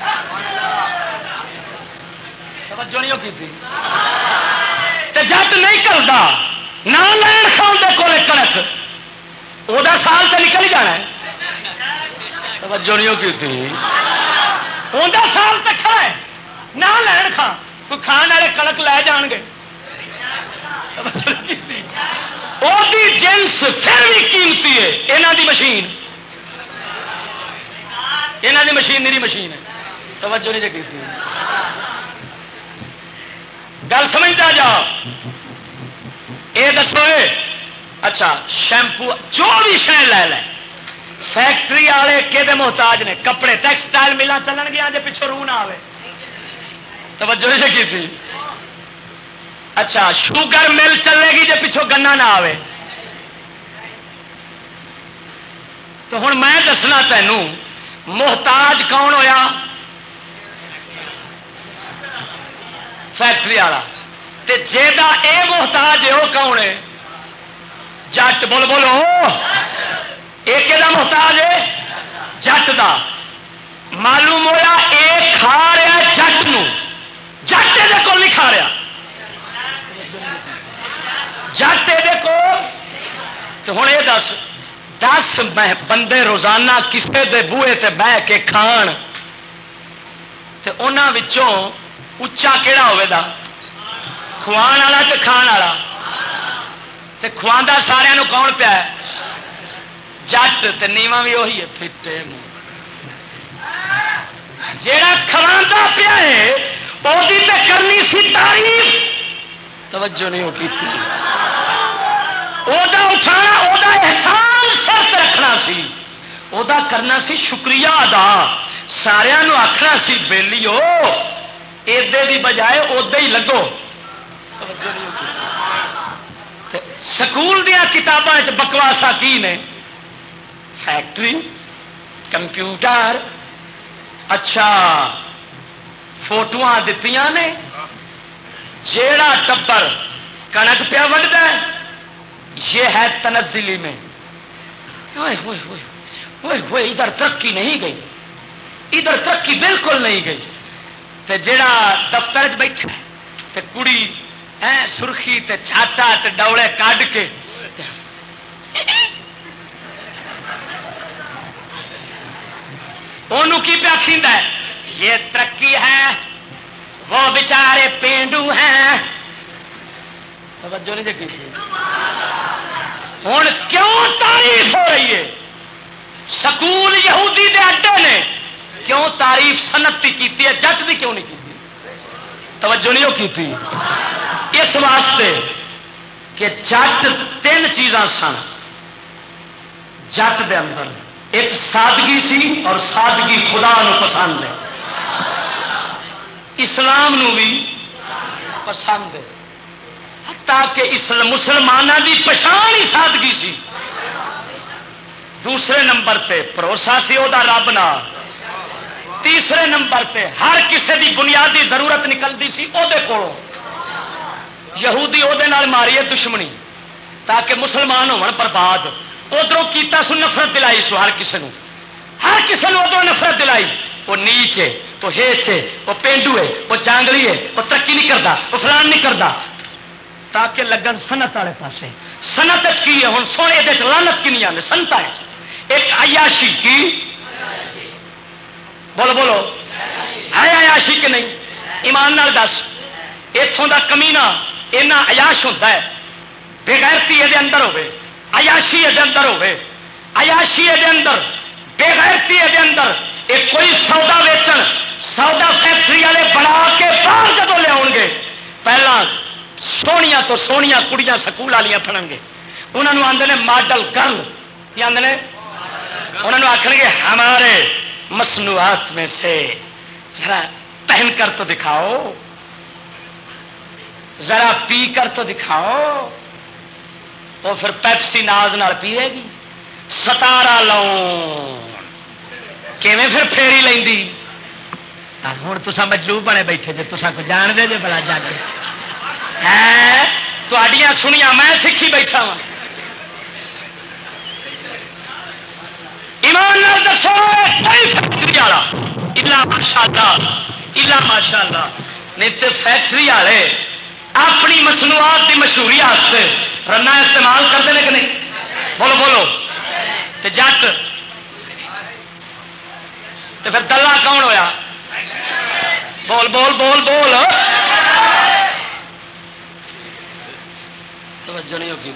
توجہ نہیں کی تھی؟ جٹ نہیں کرتا نہ لین کھان دے کول کنک وہ سال تو نکل ہی جانا ہے۔ توجہ نہیں کی تھی؟ انہیں سال تک ہے، نہ لین کھان تو کھان والے کڑک لے جان گے۔ جنس پھر بھی یہاں دی مشین میری مشین ہے۔ توجہ نہیں جی گل سمجھتا جا۔ یہ دسو اچھا شیمپو، جو بھی شہ لے لے۔ فیکٹری والے کہ محتاج نے؟ کپڑے، ٹیکسٹائل ملا چلن گیا جی پچھو روح نہ آئے توجہ نہیں کی تھی۔ اچھا شوگر مل چلے گی جی پچھو گنا نہ آئے تو ہوں میں دسنا تینوں۔ محتاج کون ہویا؟ فیکٹری والا۔ جا یہ محتاج ہے وہ کون ہے؟ جٹ، بول بولو ایک محتاج ہے؟ جٹ دا۔ معلوم ہوا یہ کھا رہا جٹ جٹ یہ کو نہیں کھا رہا۔ جٹ یہ کو ہوں یہ دس۔ دس بندے روزانہ کسے دے بوئے تے بہ کے کھان۔ تے انہاں وچوں اچا کہڑا ہوے دا؟ کھوان والا تے کھان والا؟ تے کھواندا سارے نو کون پیا ہے؟ جٹ تے نیواں بھی وہی ہے، پھٹے منہ جیڑا کھواندا پیا ہے وہ کرنی سی تعریف۔ توجہ نہیں ہو کیتی۔ ہوتی اٹھانا وہ احسان۔ سرت رکھنا سی۔ وہ کرنا سی شکریہ ادا۔ سارا آخنا سی بہلی ہو ادے کی بجائے ادا ہی لگو۔ سکول دیا کتابیں بکواسا کی نے؟ فیکٹری، کمپیوٹر اچھا فوٹو دیتی نے۔ جیڑا ٹبر کنک پیا وڈتا ہے، یہ ہے تنزلی میں۔ ادھر ترقی نہیں گئی۔ ادھر ترقی بالکل نہیں گئی۔ تے جڑا دفتر بیٹھا تے کڑی سرخی، تے چھاٹا تے ڈولے کڈ کے۔ کی پیا کھیندا ہے؟ یہ ترقی ہے، وہ بچارے پینڈو ہیں۔ توجہ نہیں دیکھی ہوں کیوں تعریف ہو رہی ہے؟ سکول یہودی دے اڈے نے کیوں تعریف سنت کی ہے؟ جٹ بھی کیوں نہیں کی توجہ نہیں کی تھی اس واسطے کہ جٹ تین چیزاں سن۔ جٹ دے اندر ایک سادگی سی اور سادگی خدا نو پسند ہے۔ اسلام نو بھی پسند ہے۔ تاکہ مسلمانوں کی پچھان ہی سادگی سی۔ دوسرے نمبر پہ بھروسہ سی وہ رب نہ تیسرے نمبر پہ ہر کسی دی بنیادی ضرورت نکلتی سی وہ یہودی وہ ماری ہے دشمنی تاکہ مسلمان ہون برباد۔ ادھر کیتا سو نفرت دلائی سو ہر کسی نو۔ ہر کسی نے ادھر نفرت دلائی۔ وہ نیچ ہے وہ ہیچ ہے وہ پینڈو ہے، وہ چانگلی ہے، وہ ترقی نہیں کرتا وہ فلان نہیں کرتا تاکہ لگن سنت والے پاس سنت کی ہے؟ ہوں سونے یہ لانت کی نہیں آنے سنتا ایک عیاشی کی؟ بولو بولو۔ ہے عیاشی کہ نہیں؟ ایمان نال دس۔ اتوں کا کمینا اینا عیاش ہوتا ہے۔ بےغیرتی یہ اندر ہوے عیاشی یہ اندر ہوے عیاشی یہ اندر بےغیرتی یہ اندر۔ ایک کوئی سودا ویچن، سودا فیکٹری والے بنا کے باہر جب لیا گے پہلا سونیا تو سونیا کڑیاں سکول والیاں پڑن گے۔ انہوں نے آدھے ماڈل گرل کی آدھے انہوں نے آخر گے ہمارے مصنوعات میں سے ذرا پہن کر تو دکھاؤ۔ ذرا پی کر تو دکھاؤ۔ وہ پھر پیپسی ناز نال پیے گی۔ ستارا لاؤ پھر پھیری لینی ہوں تو مجلو بنے بیٹھے جی تصا کو جان دے جی بڑا جا کے سنیا میں سیکھی بیٹھا وا ایمان دسو فیکٹری والا الا ماشاء اللہ الا ماشاء اللہ نہیں تو فیکٹری والے اپنی مصنوعات کی مشہوری رنا استعمال کرتے ہیں کہ نہیں بولو بولو جٹ تو پھر دلہ کون ہویا بول بول بول بول توجہ نہیں ہوگی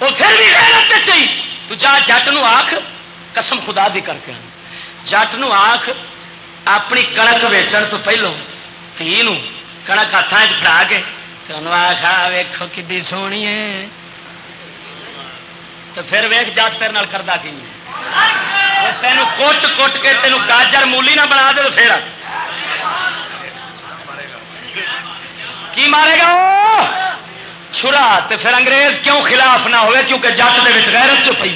وہ پھر بھی غیرت چاہیے تو جا جٹ نو آخ قسم خدا دی کر کے جٹ نو آخ اپنی کنک ویچن تو پہلو تھی کنک ہاتھ چڑا کے۔ آخا ویخو کی سونی ہے۔ تو پھر ویخ جات تیرے کرتا کی تین کوٹ کوٹ کے تینوں گاجر مولی نہ بنا دے تو پھر کی مارے گا چھرا تو پھر انگریز کیوں خلاف نہ ہوئے؟ کیونکہ جت کے غیرت چ پی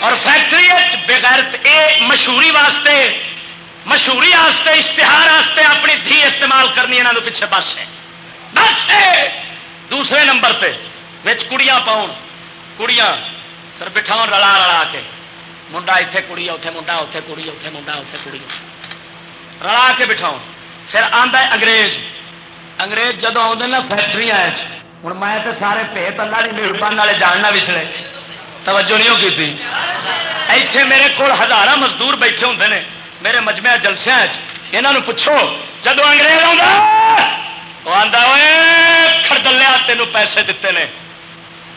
اور فیکٹری بغیرت اے مشہوری واسطے مشہوری واسطے اشتہار واسطے اپنی دھی استعمال کرنی یہاں پیچھے بس ہے۔ بس ہے! دوسرے نمبر پہ بچ کڑیاں پاؤ کڑیاں پھر بٹھاؤ رلا رلا کے۔ منڈا اتنے کڑی اتنے منڈا اتنے کڑی اتنے منڈا اتنے کڑی رلا کے بٹھاؤ پھر آتا ہے انگریز۔ انگریز جدو آتے نا فیکٹری ہوں میں تو سارے پیت اللہ کی مہربان والے جاننا بچھڑے توجہ نہیں ہوگی ایتھے میرے کو ہزار مزدور بیٹھے ہوں نے۔ میرے مجمے جلسیا یہاں پوچھو جدو انگریز آتا خردلیا تینوں پیسے دیتے ہیں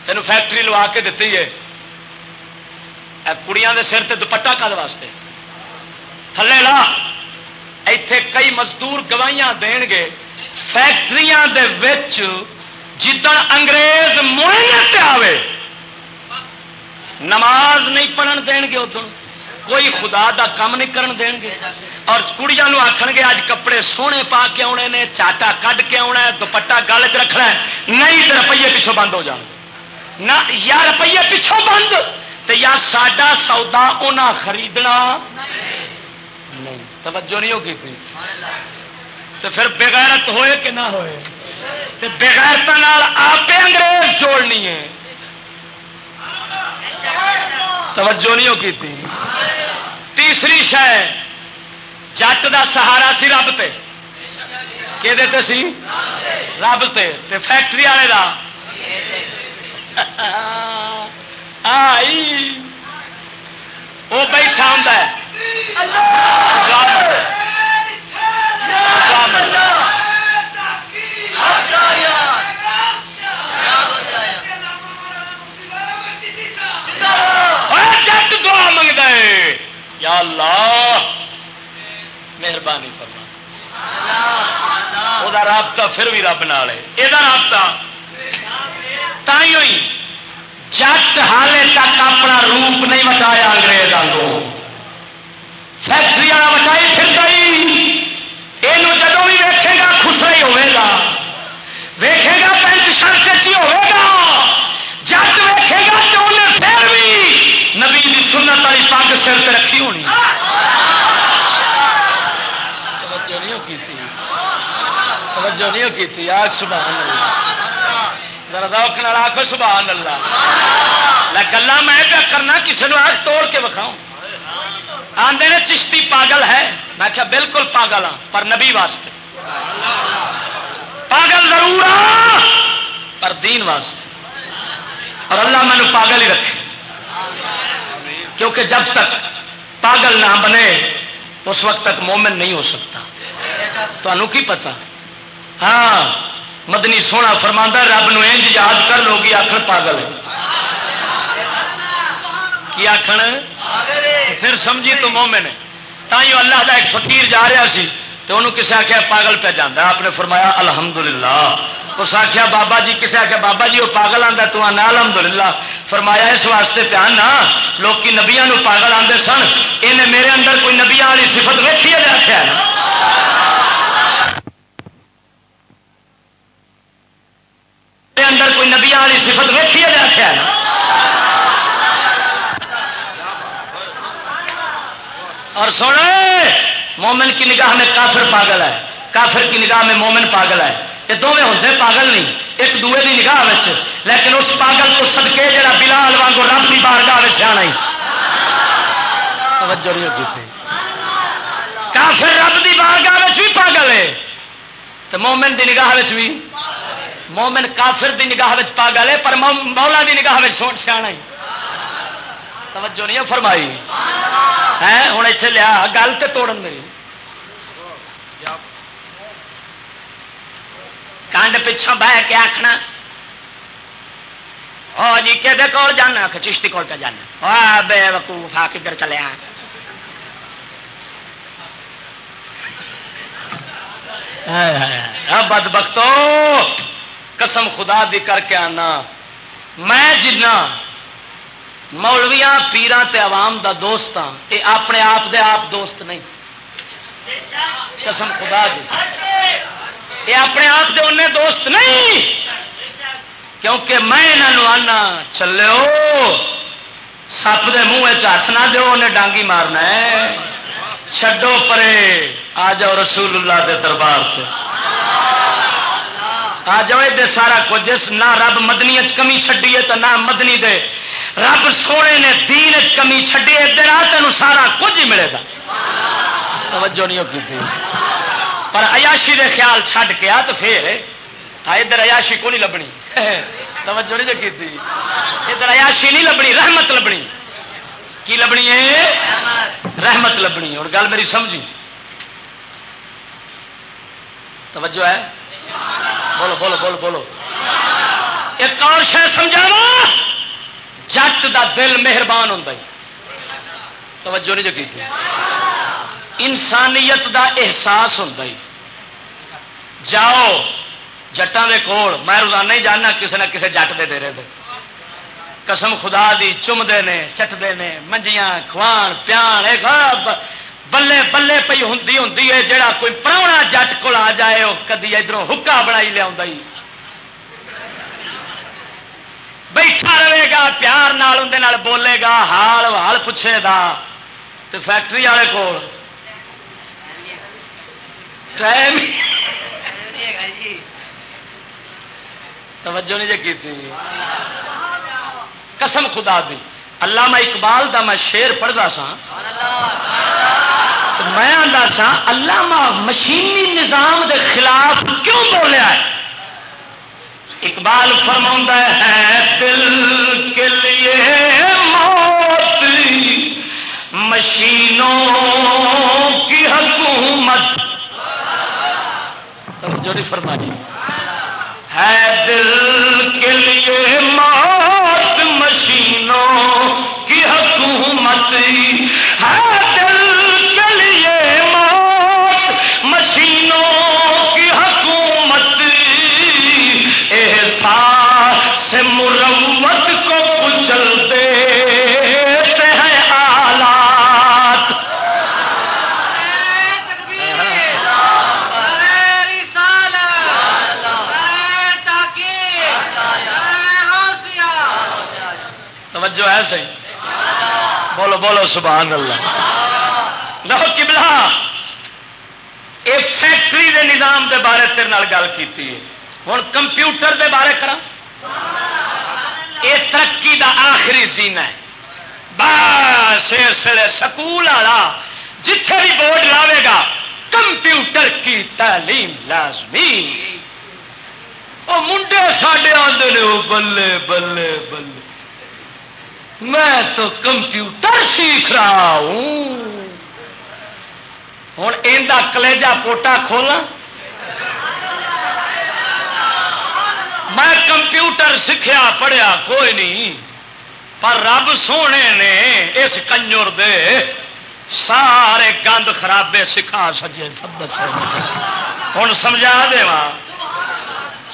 تینوں فیکٹری لوا کے دیتی ہے۔ کڑیاں دے سر دوپٹا کد واسطے۔ تھلے لا۔ ایتھے کئی مزدور گواہیاں دین گے۔ فیکٹری جدن انگریز موہنت آئے نماز نہیں پڑھن دین گے ادھر کوئی خدا دا کام نہیں کرن دین گے۔ اور کڑیاں آخ گے اج کپڑے سونے پا کے آنے نے، چاٹا کڈ کے آنا ہے دوپٹا گل چ رکھنا ہے، نہیں تو روپیے پچھوں بند ہو جان۔ نہ، یا روپیے پچھوں بند تو یا ساڈا سودا انہیں خریدنا۔ نہیں۔ توجہ نہیں ہوگی تھی تو پھر بغیرت ہوئے کہ نہ ہوئے؟ تو بغیرت آپ انگریز جوڑنی ہے۔ توجہ نہیں ہوگی تھی تیسری شہ جٹ کا سہارا سی رب تے۔ کہ سی؟ رب تے۔ فیکٹری والے کا آئی۔ وہ بیٹھا ہوں جٹ دعا یا اللہ مہربانی فرما وہ رابطہ پھر بھی رب نال ہے یہ رابطہ تھی ہوئی جٹ حالے تک اپنا روپ نہیں وٹایا انگریزوں کو فیکٹری والا بچائی پھر گئی یہ جب بھی ویکھے گا خسرا ہی ہوے گا ویکھے گا پینٹ شرٹ چی ہوے گا جٹ ویکھے گا تو انہیں پھر بھی نبی کی سنت والی پگ سر پہ رکھی ہونی اللہ ذرا میں کرنا کسی نے آگ توڑ کے بکھاؤں آدھے نے چشتی پاگل ہے؟ میں کیا بالکل پاگل ہاں پر نبی واسطے۔ پاگل ضرور ہاں پر دین واسطے۔ اور اللہ مینو پاگل ہی رکھے۔ کیونکہ جب تک پاگل نہ بنے، اس وقت تک مومن نہیں ہو سکتا۔ تمہوں کی پتا ہاں مدنی سونا فرماندہ رب نو یاد کر لو گی آخر پاگل ہے۔ کی آخر پھر سمجھی تو مومن ہے۔ تھی اللہ کا ایک فقیر جا رہا سی تو انہوں کسے آخیا پاگل پہ جانا آپ نے فرمایا، الحمدللہ۔ اس آخیا بابا جی کسے آخیا بابا جی وہ پاگل آتا تو آنا الحمدللہ۔ فرمایا، اس واسطے پیان نہ۔ لوگ نبیا پاگل آتے سن۔ انہیں میرے اندر کوئی نبیا والی سفت ویکھی ہے آخیا اندر کوئی نبیا والی سفت ویکھی ہے آخیا اور سونے، مومن کی نگاہ میں کافر پاگل ہے۔ کافر کی نگاہ میں مومن پاگل ہے۔ یہ دونوں ہوتے پاگل نہیں، ایک دوے کی نگاہ لیکن اس پاگل کو سدکے جا بلال وانگو رب کی بارگاہ سیاح توجہ نہیں ہوتی کافر رب کی بارگاہ بھی پاگل ہے۔ تو مومن کی نگاہ بھی۔ مومن کافر کی نگاہ پاگل ہے، پر مولا کی نگاہ سوٹ سیاح توجہ نہیں فرمائی۔ ہے، ہوں اتنے لیا، گل تو توڑن میری کانڈ پچھوں بہ کے آخنا او جی کہ کول جانا؟ چشتی کول پہ جانا۔ بے وقوف آ۔ کدھر چلے بد بختو، قسم خدا دی کر کے آنا۔ میں جنا مولویا پیران تے عوام دا دوست ہاں۔ یہ اپنے آپ دے آپ دوست نہیں۔ قسم خدا دی۔ یہ اپنے آپ دے انہیں دوست نہیں۔ کیونکہ میں یہاں آنا، چلو۔ سپ دے منہ ہاتھ نہ دو انہیں ڈانگی مارنا ہے۔ چھڈو پرے۔ آ جاؤ رسول اللہ دے دربار سے آ جاؤ دے سارا کچھ جس نہ رب مدنی کمی چڈی ہے تو نہ مدنی دے۔ رب سونے نے دین کمی چڈی ادھر آ تین سارا کچھ ہی ملے گا۔ توجہ نہیں کی پر ایاشی دے خیال چھڈ کے آ تو پھر ادھر ایاشی کو نہیں لبنی۔ توجہ نہیں کی ادھر ایاشی نہیں لبنی، رحمت لبنی۔ کی لبنی ہے؟ رحمت لبنی۔ اور گل میری سمجھی۔ توجہ ہے؟ بولو بولو بولو بولو۔ ایک اور شہ سمجھانا جٹ دا دل مہربان ہوں توجہ نہیں جو کی تھی۔ انسانیت دا احساس ہوں جاؤ جٹان دے کول، میں روزانہ ہی جاننا کسی نہ کسی جٹ دے دے رہے تھے قسم خدا دی چمتے نے چٹتے نے، منجیاں، کھوان، پیان بلے بلے پی ہوں ہوں جڑا کوئی پراؤنا جٹ کو آ جائے وہ کدی ادھر حکا بنائی لیا بیٹھا رہے گا، پیار نال اندر بولے گا، حال حال پوچھے گا۔ تو فیکٹری والے کو توجہ نہیں جی کی قسم خدا دی۔ علامہ اقبال دا میں شیر پڑھتا سا میں آتا سا علامہ مشینی نظام دے خلاف کیوں بولیا ہے؟ اقبال فرما ہے دل کے لیے موت مشینوں کی حکومت. جو نہیں فرمائی ہے دل کے لیے موت مشینوں کی حکومت. ہے دل بولو بولو، سبحان اللہ۔ لو کبلا یہ فیکٹری دے نظام دے بارے تیرے گل کی ہوں کمپیوٹر دے بارے کرا یہ ترقی دا آخری سین ہے۔ بس سکول والا، جتھے بھی بورڈ لاوے گا، کمپیوٹر کی تعلیم لازمی۔ وہ منڈے ساڈے آتے نے بلے بلے بلے۔ میں تو کمپیوٹر سیکھ رہا ہوں۔ ہوں یہ کلیجا پوٹا کھولا میں کمپیوٹر سیکھا پڑھیا کوئی نہیں۔ پر رب سونے نے اس کنجر دے سارے گند خرابے سکھا سجے ہوں سمجھا دے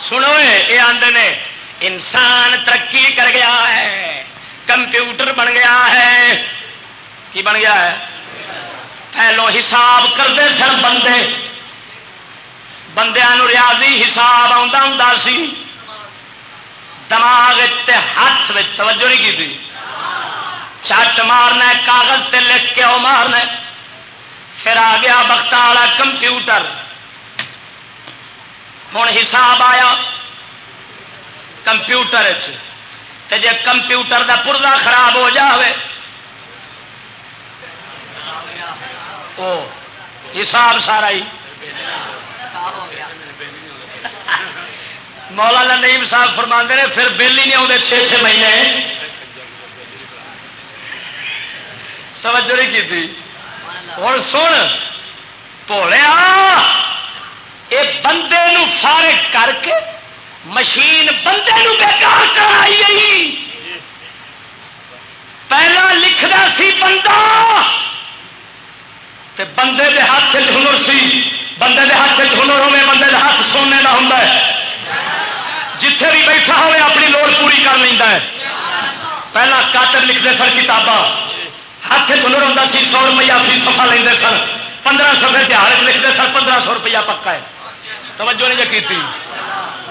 سنو یہ آدھے نے، انسان ترقی کر گیا ہے۔ کمپیوٹر بن گیا ہے۔ کی بن گیا ہے؟ پہلو حساب کرتے سن بندے۔ بندیا ریاضی حساب آتا ہوں سی۔ دماغ ہاتھ میں توجہ نہیں کی تھی چٹ مارنا کاغذ تے لکھ کے وہ مارنا پھر آ گیا بخت والا کمپیوٹر۔ ہوں حساب آیا کمپیوٹر جے کمپیوٹر دا پرزا خراب ہو جاوے۔ او، حساب سارا ہی۔ مولانا نعیم صاحب فرما نے، پھر بل ہی نہیں آتے چھ چھ مہینے۔ توجہ نہیں کی تھی ہوں سن بولیا یہ بندے نو فارغ کر کے مشین بندے نو بیکار کرائی گئی پہلا لکھدا سی بندہ تے بندے دے ہاتھ ہنر سی۔ بندے دے ہاتھ ہنر ہوے بندے دے ہاتھ سونے کا ہوں جتھے بھی بیٹھا ہوئے اپنی لوڑ پوری کر لینا ہے۔ پہلا کاتر لکھتے سن کتاباں۔ ہاتھ ہنر ہوں سی، سو روپیہ فی سفا لے سن۔ پندرہ سو تہار لکھتے سن، پندرہ سو روپیہ پکا ہے۔ توجہ نہیں کی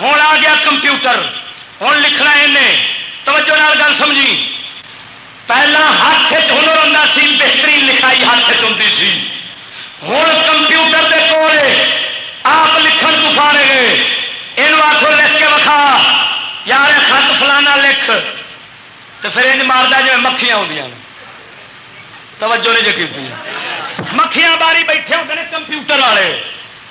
ہوں آ گیا کمپیوٹر، ہوں لکھنا انہیں توجہ نال گل سمجھی۔ پہلا ہاتھ ہنر ہوں سی، بہترین لکھائی ہاتھ چی سی۔ ہوں کمپیوٹر دے کول آپ لکھن تفانے گئے یہ آخو لکھ کے وکھا۔ یار خط فلانا لکھ۔ تو پھر ان مارتا جی مکھیاں آدی توجہ نہیں جی کی مکھیاں باری بیٹھے ہوتے ہیں کمپیوٹر والے۔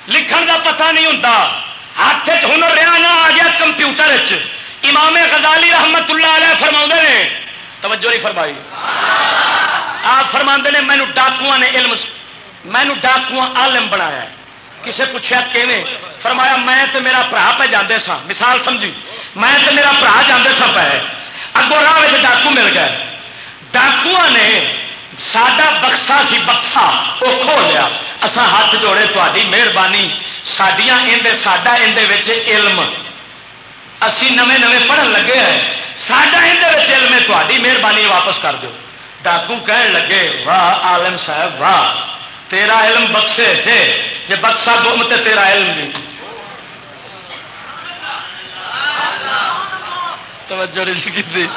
لکھن کا پتہ نہیں ہوتا ہاتھ ہنر رہا نہ آ گیا کمپیوٹر امام غزالی رحمت اللہ علیہ فرما نے۔ توجہ نہیں فرمائی۔ آپ فرما نے، مینو ڈاکو نے علم مینو ڈاکو عالم بنایا کسے پوچھا کیویں؟ فرمایا، میں تو میرا برا پہ جانے سا مثال سمجھی۔ میں تو میرا برا جانے سا پہ۔ اگوں راہ ڈاکو مل گیا۔ ڈاکو نے سڈا بکسا سی بکسا وہ کھو لیا۔ اصا ہاتھ جوڑے تاری مہربانی۔ سڈیا ساڈا اندر علم۔ اسی نمے نمے پڑھن لگے ہیں۔ سڈا اندر علم ہے تاری مہربانی واپس کر دو ڈاکو کہن لگے، واہ عالم صاحب، واہ، تیرا علم بخشے تھے۔ جی بخشا گم تو تیرا علم بھی۔ توجہ نہیں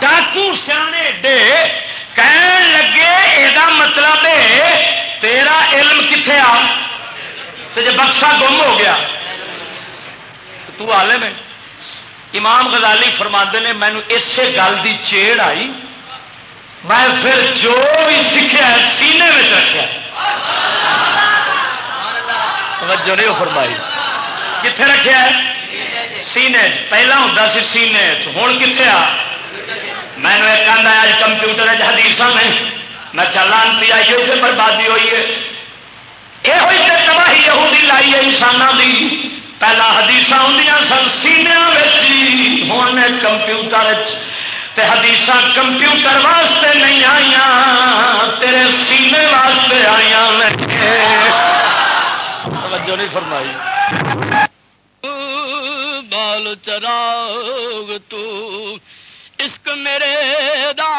ڈاکو سیانے ڈے کہن لگے یہ مطلب تیرا علم کتنے آ؟ جی بخشا گم ہو گیا۔ تو عالم ہے۔ امام غزالی فرماندے نے، مینو اسی گل کی چیڑ آئی۔ میں پھر جو بھی سیکھا سینے میں رکھا توجہ نہیں فرمائی۔ کتنے رکھا ہے؟ سینے۔ پہلا ہوں سی سینے۔ ہوں کتنے آ؟ میں نے ایک آدھا آج کمپیوٹر حدیث میں میں چلانتی آئی ہوئی بربادی ہوئی ہے۔ یہ ہوئی تو تباہی یہودی لائی ہے انسانوں کی پہلا حدیث آدی سن سینیا ہوں کمپیوٹر حدیث کمپیوٹر واسطے نہیں آئی تیرے سینے واسطے آئی توجہ نہیں فرمائی۔
بال چراغ تو عشق میرے دا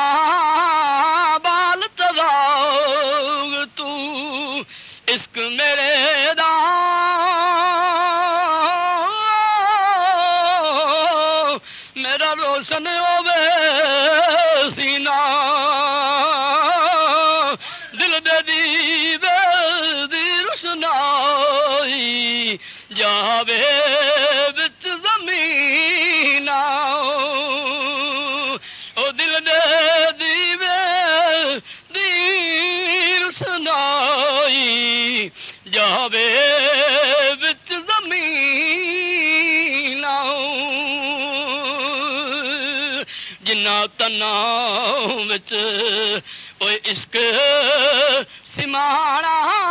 جنا تنا بچ عشق سمانا